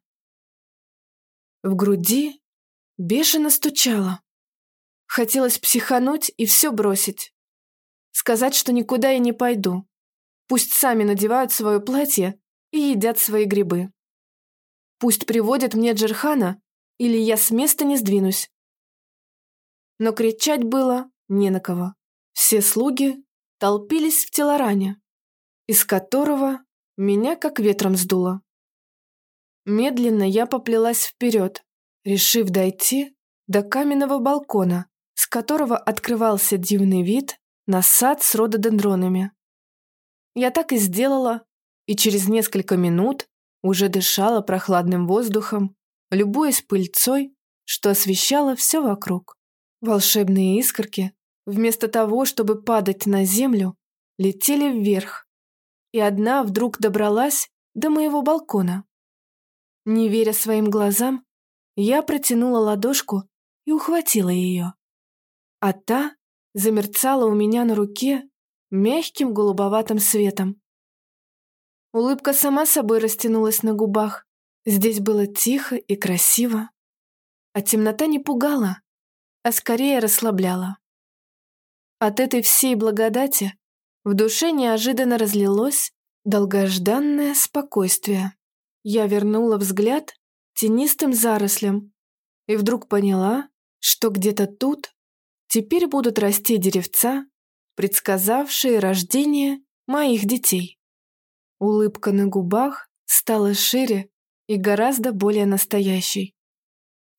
В груди бешено стучало. Хотелось психануть и все бросить. Сказать, что никуда я не пойду. Пусть сами надевают свое платье и едят свои грибы. Пусть приводят мне Джерхана, или я с места не сдвинусь. Но кричать было не на кого. Все слуги толпились в телоране, из которого меня как ветром сдуло. Медленно я поплелась вперед, решив дойти до каменного балкона, с которого открывался дивный вид на сад с рододендронами. Я так и сделала, и через несколько минут уже дышала прохладным воздухом, любуясь пыльцой, что освещало все вокруг. Волшебные искорки, вместо того, чтобы падать на землю, летели вверх, и одна вдруг добралась до моего балкона. Не веря своим глазам, я протянула ладошку и ухватила ее. А та замерцала у меня на руке мягким голубоватым светом. Улыбка сама собой растянулась на губах. Здесь было тихо и красиво. А темнота не пугала, а скорее расслабляла. От этой всей благодати в душе неожиданно разлилось долгожданное спокойствие. Я вернула взгляд тенистым зарослям и вдруг поняла, что где-то тут теперь будут расти деревца, предсказавшие рождение моих детей. Улыбка на губах стала шире и гораздо более настоящей.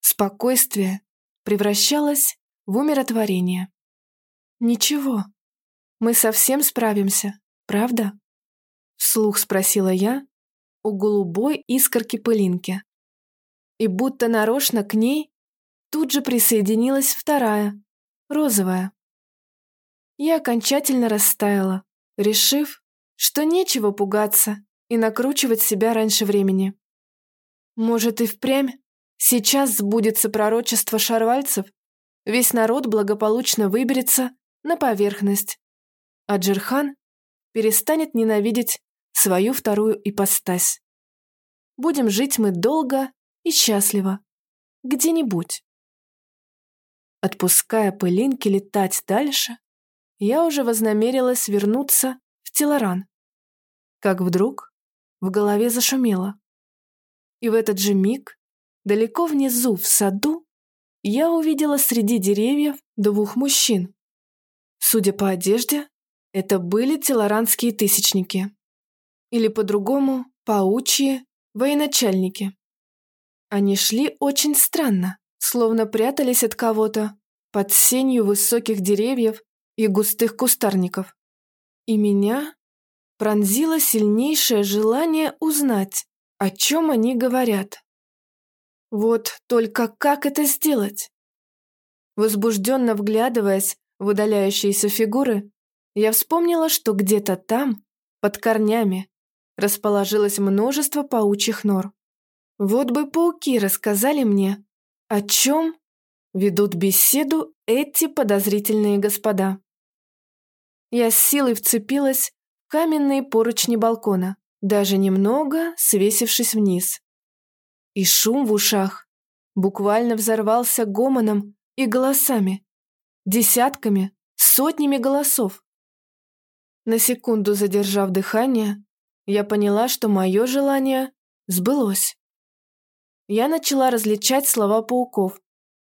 Спокойствие превращалось в умиротворение. «Ничего, мы совсем справимся, правда?» Вслух спросила я у голубой искорки пылинки. И будто нарочно к ней тут же присоединилась вторая, розовая. Я окончательно растаяла, решив, что нечего пугаться и накручивать себя раньше времени. Может и впрямь сейчас сбудется пророчество шарвальцев, весь народ благополучно выберется на поверхность, а Джерхан перестанет ненавидеть свою вторую ипостась. Будем жить мы долго и счастливо, где-нибудь. Отпуская пылинки летать дальше, я уже вознамерилась вернуться в Телоран. Как вдруг в голове зашумело. И в этот же миг, далеко внизу, в саду, я увидела среди деревьев двух мужчин. Судя по одежде, это были телоранские тысячники. Или по-другому, паучьи военачальники. Они шли очень странно, словно прятались от кого-то под сенью высоких деревьев и густых кустарников. И меня пронзило сильнейшее желание узнать, о чем они говорят. Вот только как это сделать? Возбужденно вглядываясь в удаляющиеся фигуры, я вспомнила, что где-то там, под корнями, расположилось множество паучьих нор. Вот бы пауки рассказали мне, о чем ведут беседу эти подозрительные господа. Я с силой вцепилась в каменные поручни балкона, даже немного свесившись вниз. И шум в ушах буквально взорвался гомоном и голосами, десятками, сотнями голосов. На секунду задержав дыхание, я поняла, что мое желание сбылось. Я начала различать слова пауков,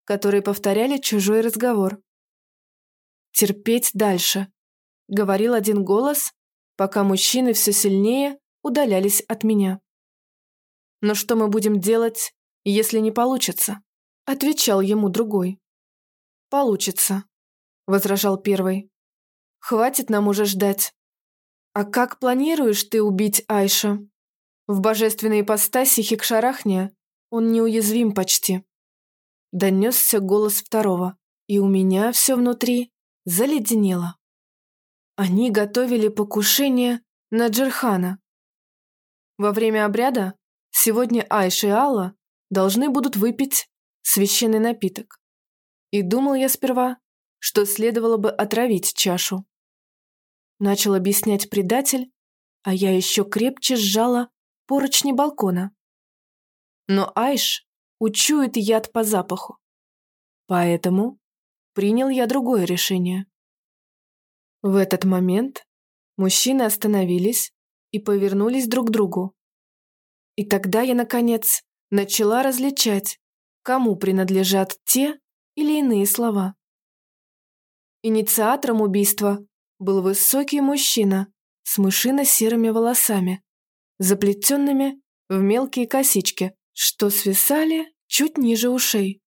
которые повторяли чужой разговор. «Терпеть дальше», — говорил один голос, пока мужчины все сильнее удалялись от меня. «Но что мы будем делать, если не получится?» — отвечал ему другой. «Получится», — возражал первый. «Хватит нам уже ждать. А как планируешь ты убить Айша? В божественной ипостаси Хикшарахния он неуязвим почти». Донесся голос второго, и у меня все внутри заледенело. Они готовили покушение на Джерхана. Во время обряда сегодня Айша и Алла должны будут выпить священный напиток. И думал я сперва, что следовало бы отравить чашу. Начал объяснять предатель, а я еще крепче сжала поручни балкона. Но Айш учует яд по запаху. Поэтому принял я другое решение. В этот момент мужчины остановились и повернулись друг к другу. И тогда я, наконец, начала различать, кому принадлежат те или иные слова. Инициатором убийства был высокий мужчина с мышино-серыми волосами, заплетенными в мелкие косички, что свисали чуть ниже ушей.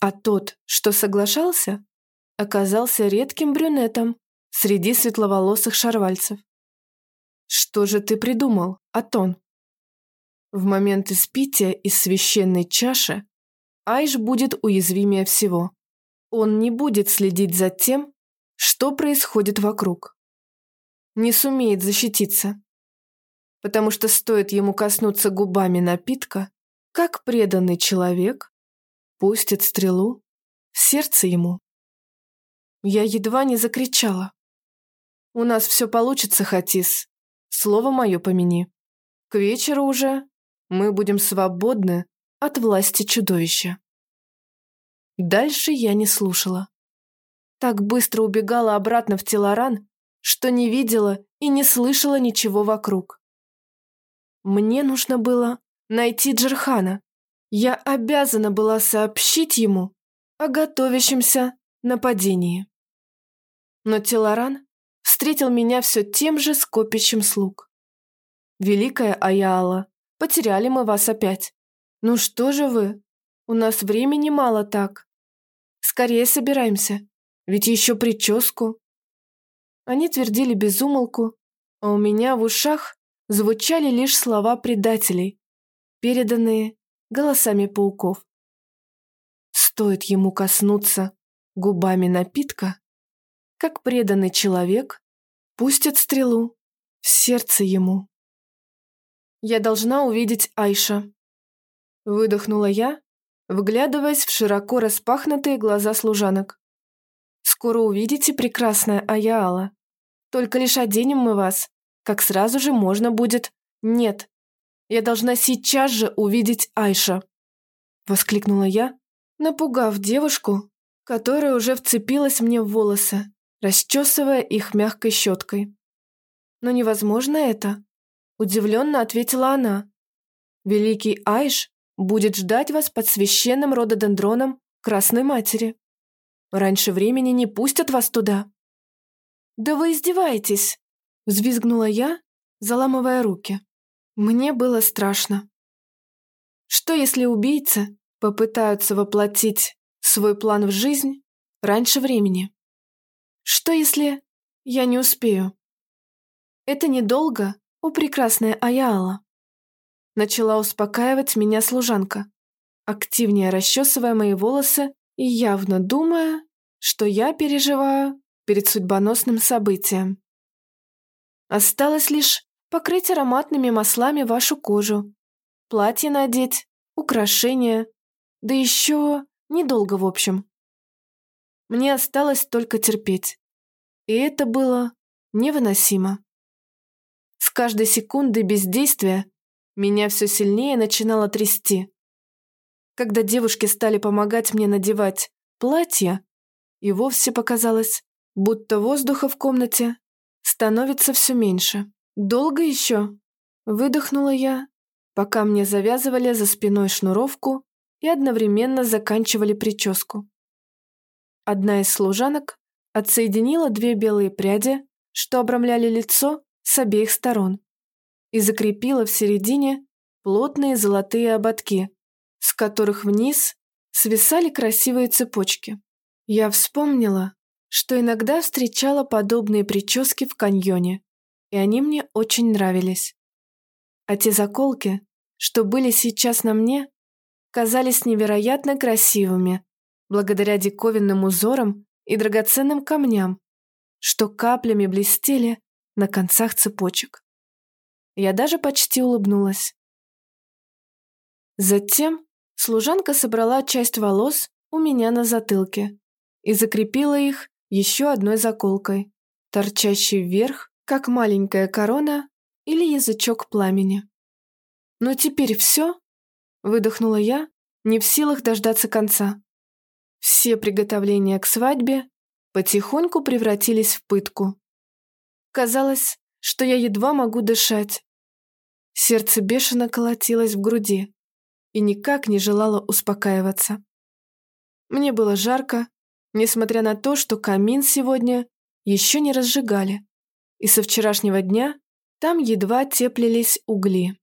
А тот, что соглашался, оказался редким брюнетом среди светловолосых шарвальцев. «Что же ты придумал, Атон?» В момент испития из священной чаши Айш будет уязвимее всего. Он не будет следить за тем, что происходит вокруг. Не сумеет защититься потому что стоит ему коснуться губами напитка, как преданный человек пустит стрелу в сердце ему. Я едва не закричала. «У нас все получится, Хатис. Слово мое помяни. К вечеру уже мы будем свободны от власти чудовища». Дальше я не слушала. Так быстро убегала обратно в Телоран, что не видела и не слышала ничего вокруг. Мне нужно было найти Джерхана. Я обязана была сообщить ему о готовящемся нападении. Но Телоран встретил меня все тем же скопищем слуг. «Великая Аяла, потеряли мы вас опять. Ну что же вы? У нас времени мало так. Скорее собираемся, ведь еще прическу». Они твердили безумолку, а у меня в ушах звучали лишь слова предателей, переданные голосами пауков. Стоит ему коснуться губами напитка, как преданный человек пустит стрелу в сердце ему. «Я должна увидеть Айша», — выдохнула я, вглядываясь в широко распахнутые глаза служанок. «Скоро увидите, прекрасная Аяала. Только лишь оденем мы вас, как сразу же можно будет «нет». Я должна сейчас же увидеть Айша. Воскликнула я, напугав девушку, которая уже вцепилась мне в волосы, расчесывая их мягкой щеткой. «Но невозможно это», – удивленно ответила она. «Великий Айш будет ждать вас под священным рододендроном Красной Матери. Раньше времени не пустят вас туда». «Да вы издеваетесь!» – взвизгнула я, заламывая руки. Мне было страшно. Что если убийцы попытаются воплотить свой план в жизнь раньше времени? Что если я не успею? Это недолго, о прекрасная Аяла. Начала успокаивать меня служанка, активнее расчесывая мои волосы и явно думая, что я переживаю перед судьбоносным событием. Осталось лишь покрыть ароматными маслами вашу кожу, платье надеть, украшения, да еще недолго в общем. Мне осталось только терпеть. И это было невыносимо. С каждой секундой бездействия меня все сильнее начинало трясти. Когда девушки стали помогать мне надевать платье, и вовсе показалось, будто воздуха в комнате становится все меньше. «Долго еще?» Выдохнула я, пока мне завязывали за спиной шнуровку и одновременно заканчивали прическу. Одна из служанок отсоединила две белые пряди, что обрамляли лицо с обеих сторон, и закрепила в середине плотные золотые ободки, с которых вниз свисали красивые цепочки. Я вспомнила, что иногда встречала подобные прически в каньоне, и они мне очень нравились. А те заколки, что были сейчас на мне, казались невероятно красивыми, благодаря диковинным узорам и драгоценным камням, что каплями блестели на концах цепочек. Я даже почти улыбнулась. Затем служанка собрала часть волос у меня на затылке и закрепила их еще одной заколкой, торчащей вверх, как маленькая корона или язычок пламени. «Ну теперь все?» – выдохнула я, не в силах дождаться конца. Все приготовления к свадьбе потихоньку превратились в пытку. Казалось, что я едва могу дышать. Сердце бешено колотилось в груди и никак не желало успокаиваться. Мне было жарко, несмотря на то, что камин сегодня еще не разжигали, и со вчерашнего дня там едва теплились угли.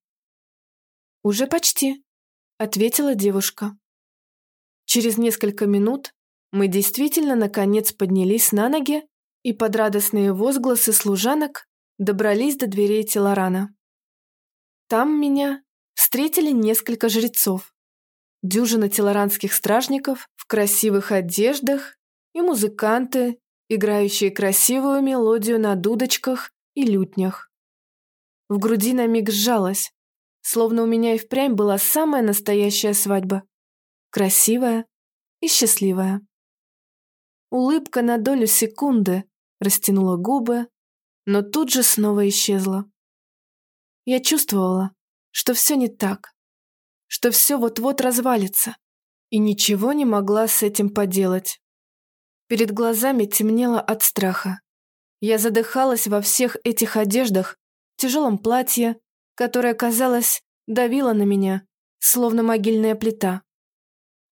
«Уже почти», — ответила девушка. Через несколько минут мы действительно наконец поднялись на ноги и под радостные возгласы служанок добрались до дверей Телорана. Там меня встретили несколько жрецов, дюжина телоранских стражников в красивых одеждах и музыканты, играющие красивую мелодию на дудочках и лютнях. В груди на миг сжалась, словно у меня и впрямь была самая настоящая свадьба. Красивая и счастливая. Улыбка на долю секунды растянула губы, но тут же снова исчезла. Я чувствовала, что все не так, что все вот-вот развалится, и ничего не могла с этим поделать. Перед глазами темнело от страха. Я задыхалась во всех этих одеждах, тяжелом платье, которое, казалось, давило на меня, словно могильная плита.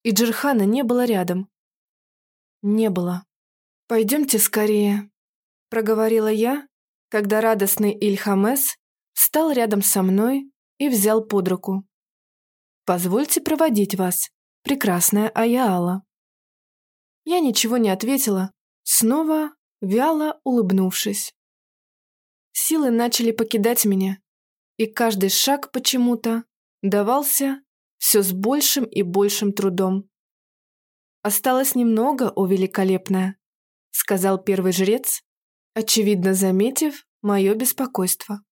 И Джерхана не было рядом. Не было. «Пойдемте скорее», — проговорила я, когда радостный Ильхамес встал рядом со мной и взял под руку. «Позвольте проводить вас, прекрасная Аяала». Я ничего не ответила, снова вяло улыбнувшись. Силы начали покидать меня, и каждый шаг почему-то давался все с большим и большим трудом. «Осталось немного, о великолепная», — сказал первый жрец, очевидно заметив мое беспокойство.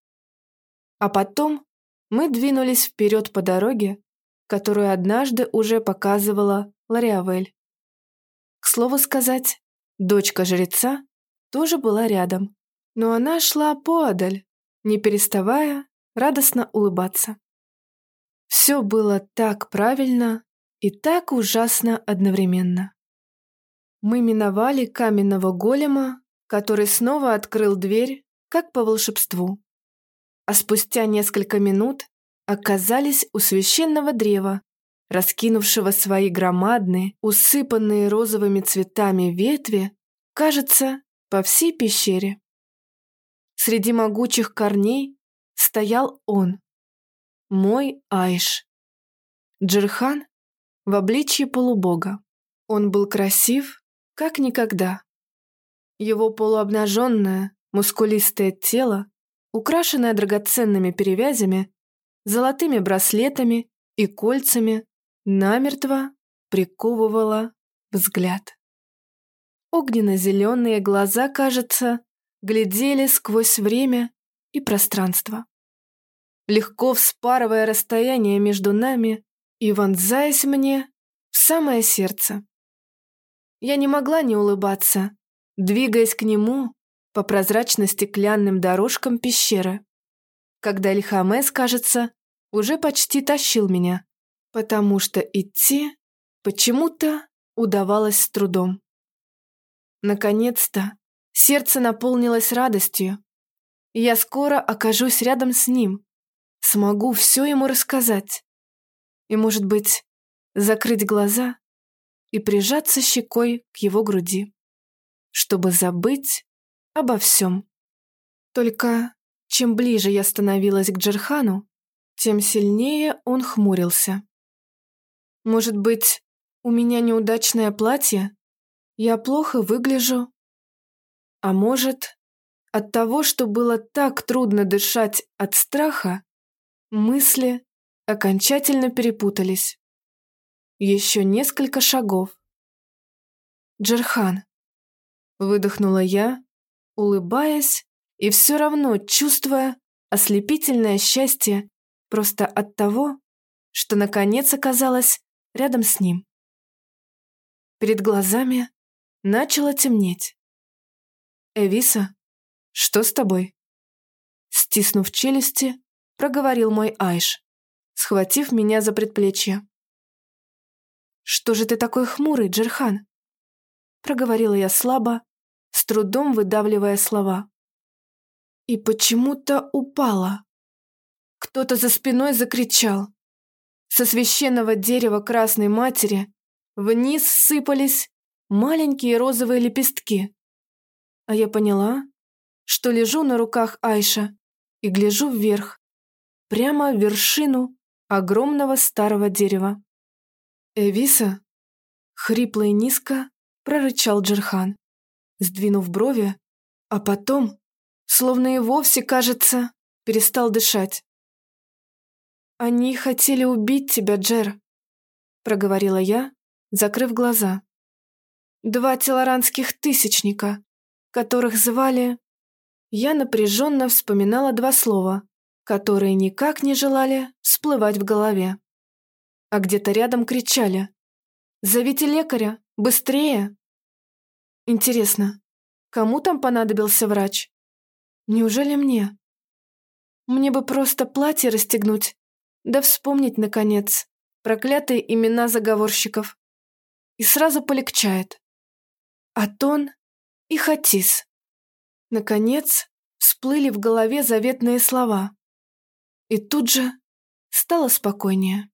А потом мы двинулись вперед по дороге, которую однажды уже показывала Лариавель. К слову сказать, дочка жреца тоже была рядом, но она шла поодаль, не переставая радостно улыбаться. Все было так правильно и так ужасно одновременно. Мы миновали каменного голема, который снова открыл дверь, как по волшебству. А спустя несколько минут оказались у священного древа, раскинувшего свои громадные, усыпанные розовыми цветами ветви, кажется, по всей пещере. Среди могучих корней стоял он, мой Айш. Джерхан в обличье полубога. Он был красив, как никогда. Его полуобнаженное, мускулистое тело, украшенное драгоценными перевязями, золотыми браслетами и кольцами, намертво приковывало взгляд. Огненно-зеленые глаза, кажется, глядели сквозь время и пространство легко вспарывая расстояние между нами и вонзаясь мне в самое сердце. Я не могла не улыбаться, двигаясь к нему по прозрачно-стеклянным дорожкам пещеры, когда Эльхамес, кажется, уже почти тащил меня, потому что идти почему-то удавалось с трудом. Наконец-то сердце наполнилось радостью, я скоро окажусь рядом с ним, смогу все ему рассказать. И, может быть, закрыть глаза и прижаться щекой к его груди, чтобы забыть обо всем. Только чем ближе я становилась к Джерхану, тем сильнее он хмурился. Может быть, у меня неудачное платье? Я плохо выгляжу? А может, от того, что было так трудно дышать от страха, Мысли окончательно перепутались. Еще несколько шагов. «Джерхан», — выдохнула я, улыбаясь и все равно чувствуя ослепительное счастье просто от того, что наконец оказалась рядом с ним. Перед глазами начало темнеть. «Эвиса, что с тобой?» Стиснув челюсти, проговорил мой Айш, схватив меня за предплечье. «Что же ты такой хмурый, Джерхан?» Проговорила я слабо, трудом выдавливая слова. И почему-то упала. Кто-то за спиной закричал. Со священного дерева Красной Матери вниз сыпались маленькие розовые лепестки. А я поняла, что лежу на руках Айша и гляжу вверх, прямо в вершину огромного старого дерева. «Эвиса?» — хрипло и низко прорычал Джерхан, сдвинув брови, а потом, словно и вовсе, кажется, перестал дышать. «Они хотели убить тебя, Джер», — проговорила я, закрыв глаза. «Два телоранских тысячника, которых звали...» Я напряженно вспоминала два слова, которые никак не желали всплывать в голове. А где-то рядом кричали «Зовите лекаря! Быстрее!» Интересно, кому там понадобился врач? Неужели мне? Мне бы просто платье расстегнуть, да вспомнить, наконец, проклятые имена заговорщиков. И сразу полегчает. Атон и Хатис. Наконец, всплыли в голове заветные слова. И тут же стало спокойнее.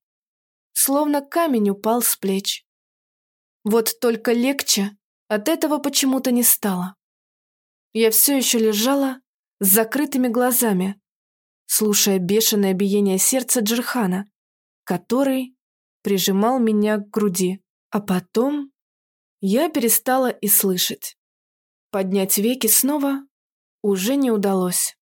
Словно камень упал с плеч. Вот только легче от этого почему-то не стало. Я все еще лежала с закрытыми глазами, слушая бешеное биение сердца Джерхана, который прижимал меня к груди. А потом я перестала и слышать. Поднять веки снова уже не удалось.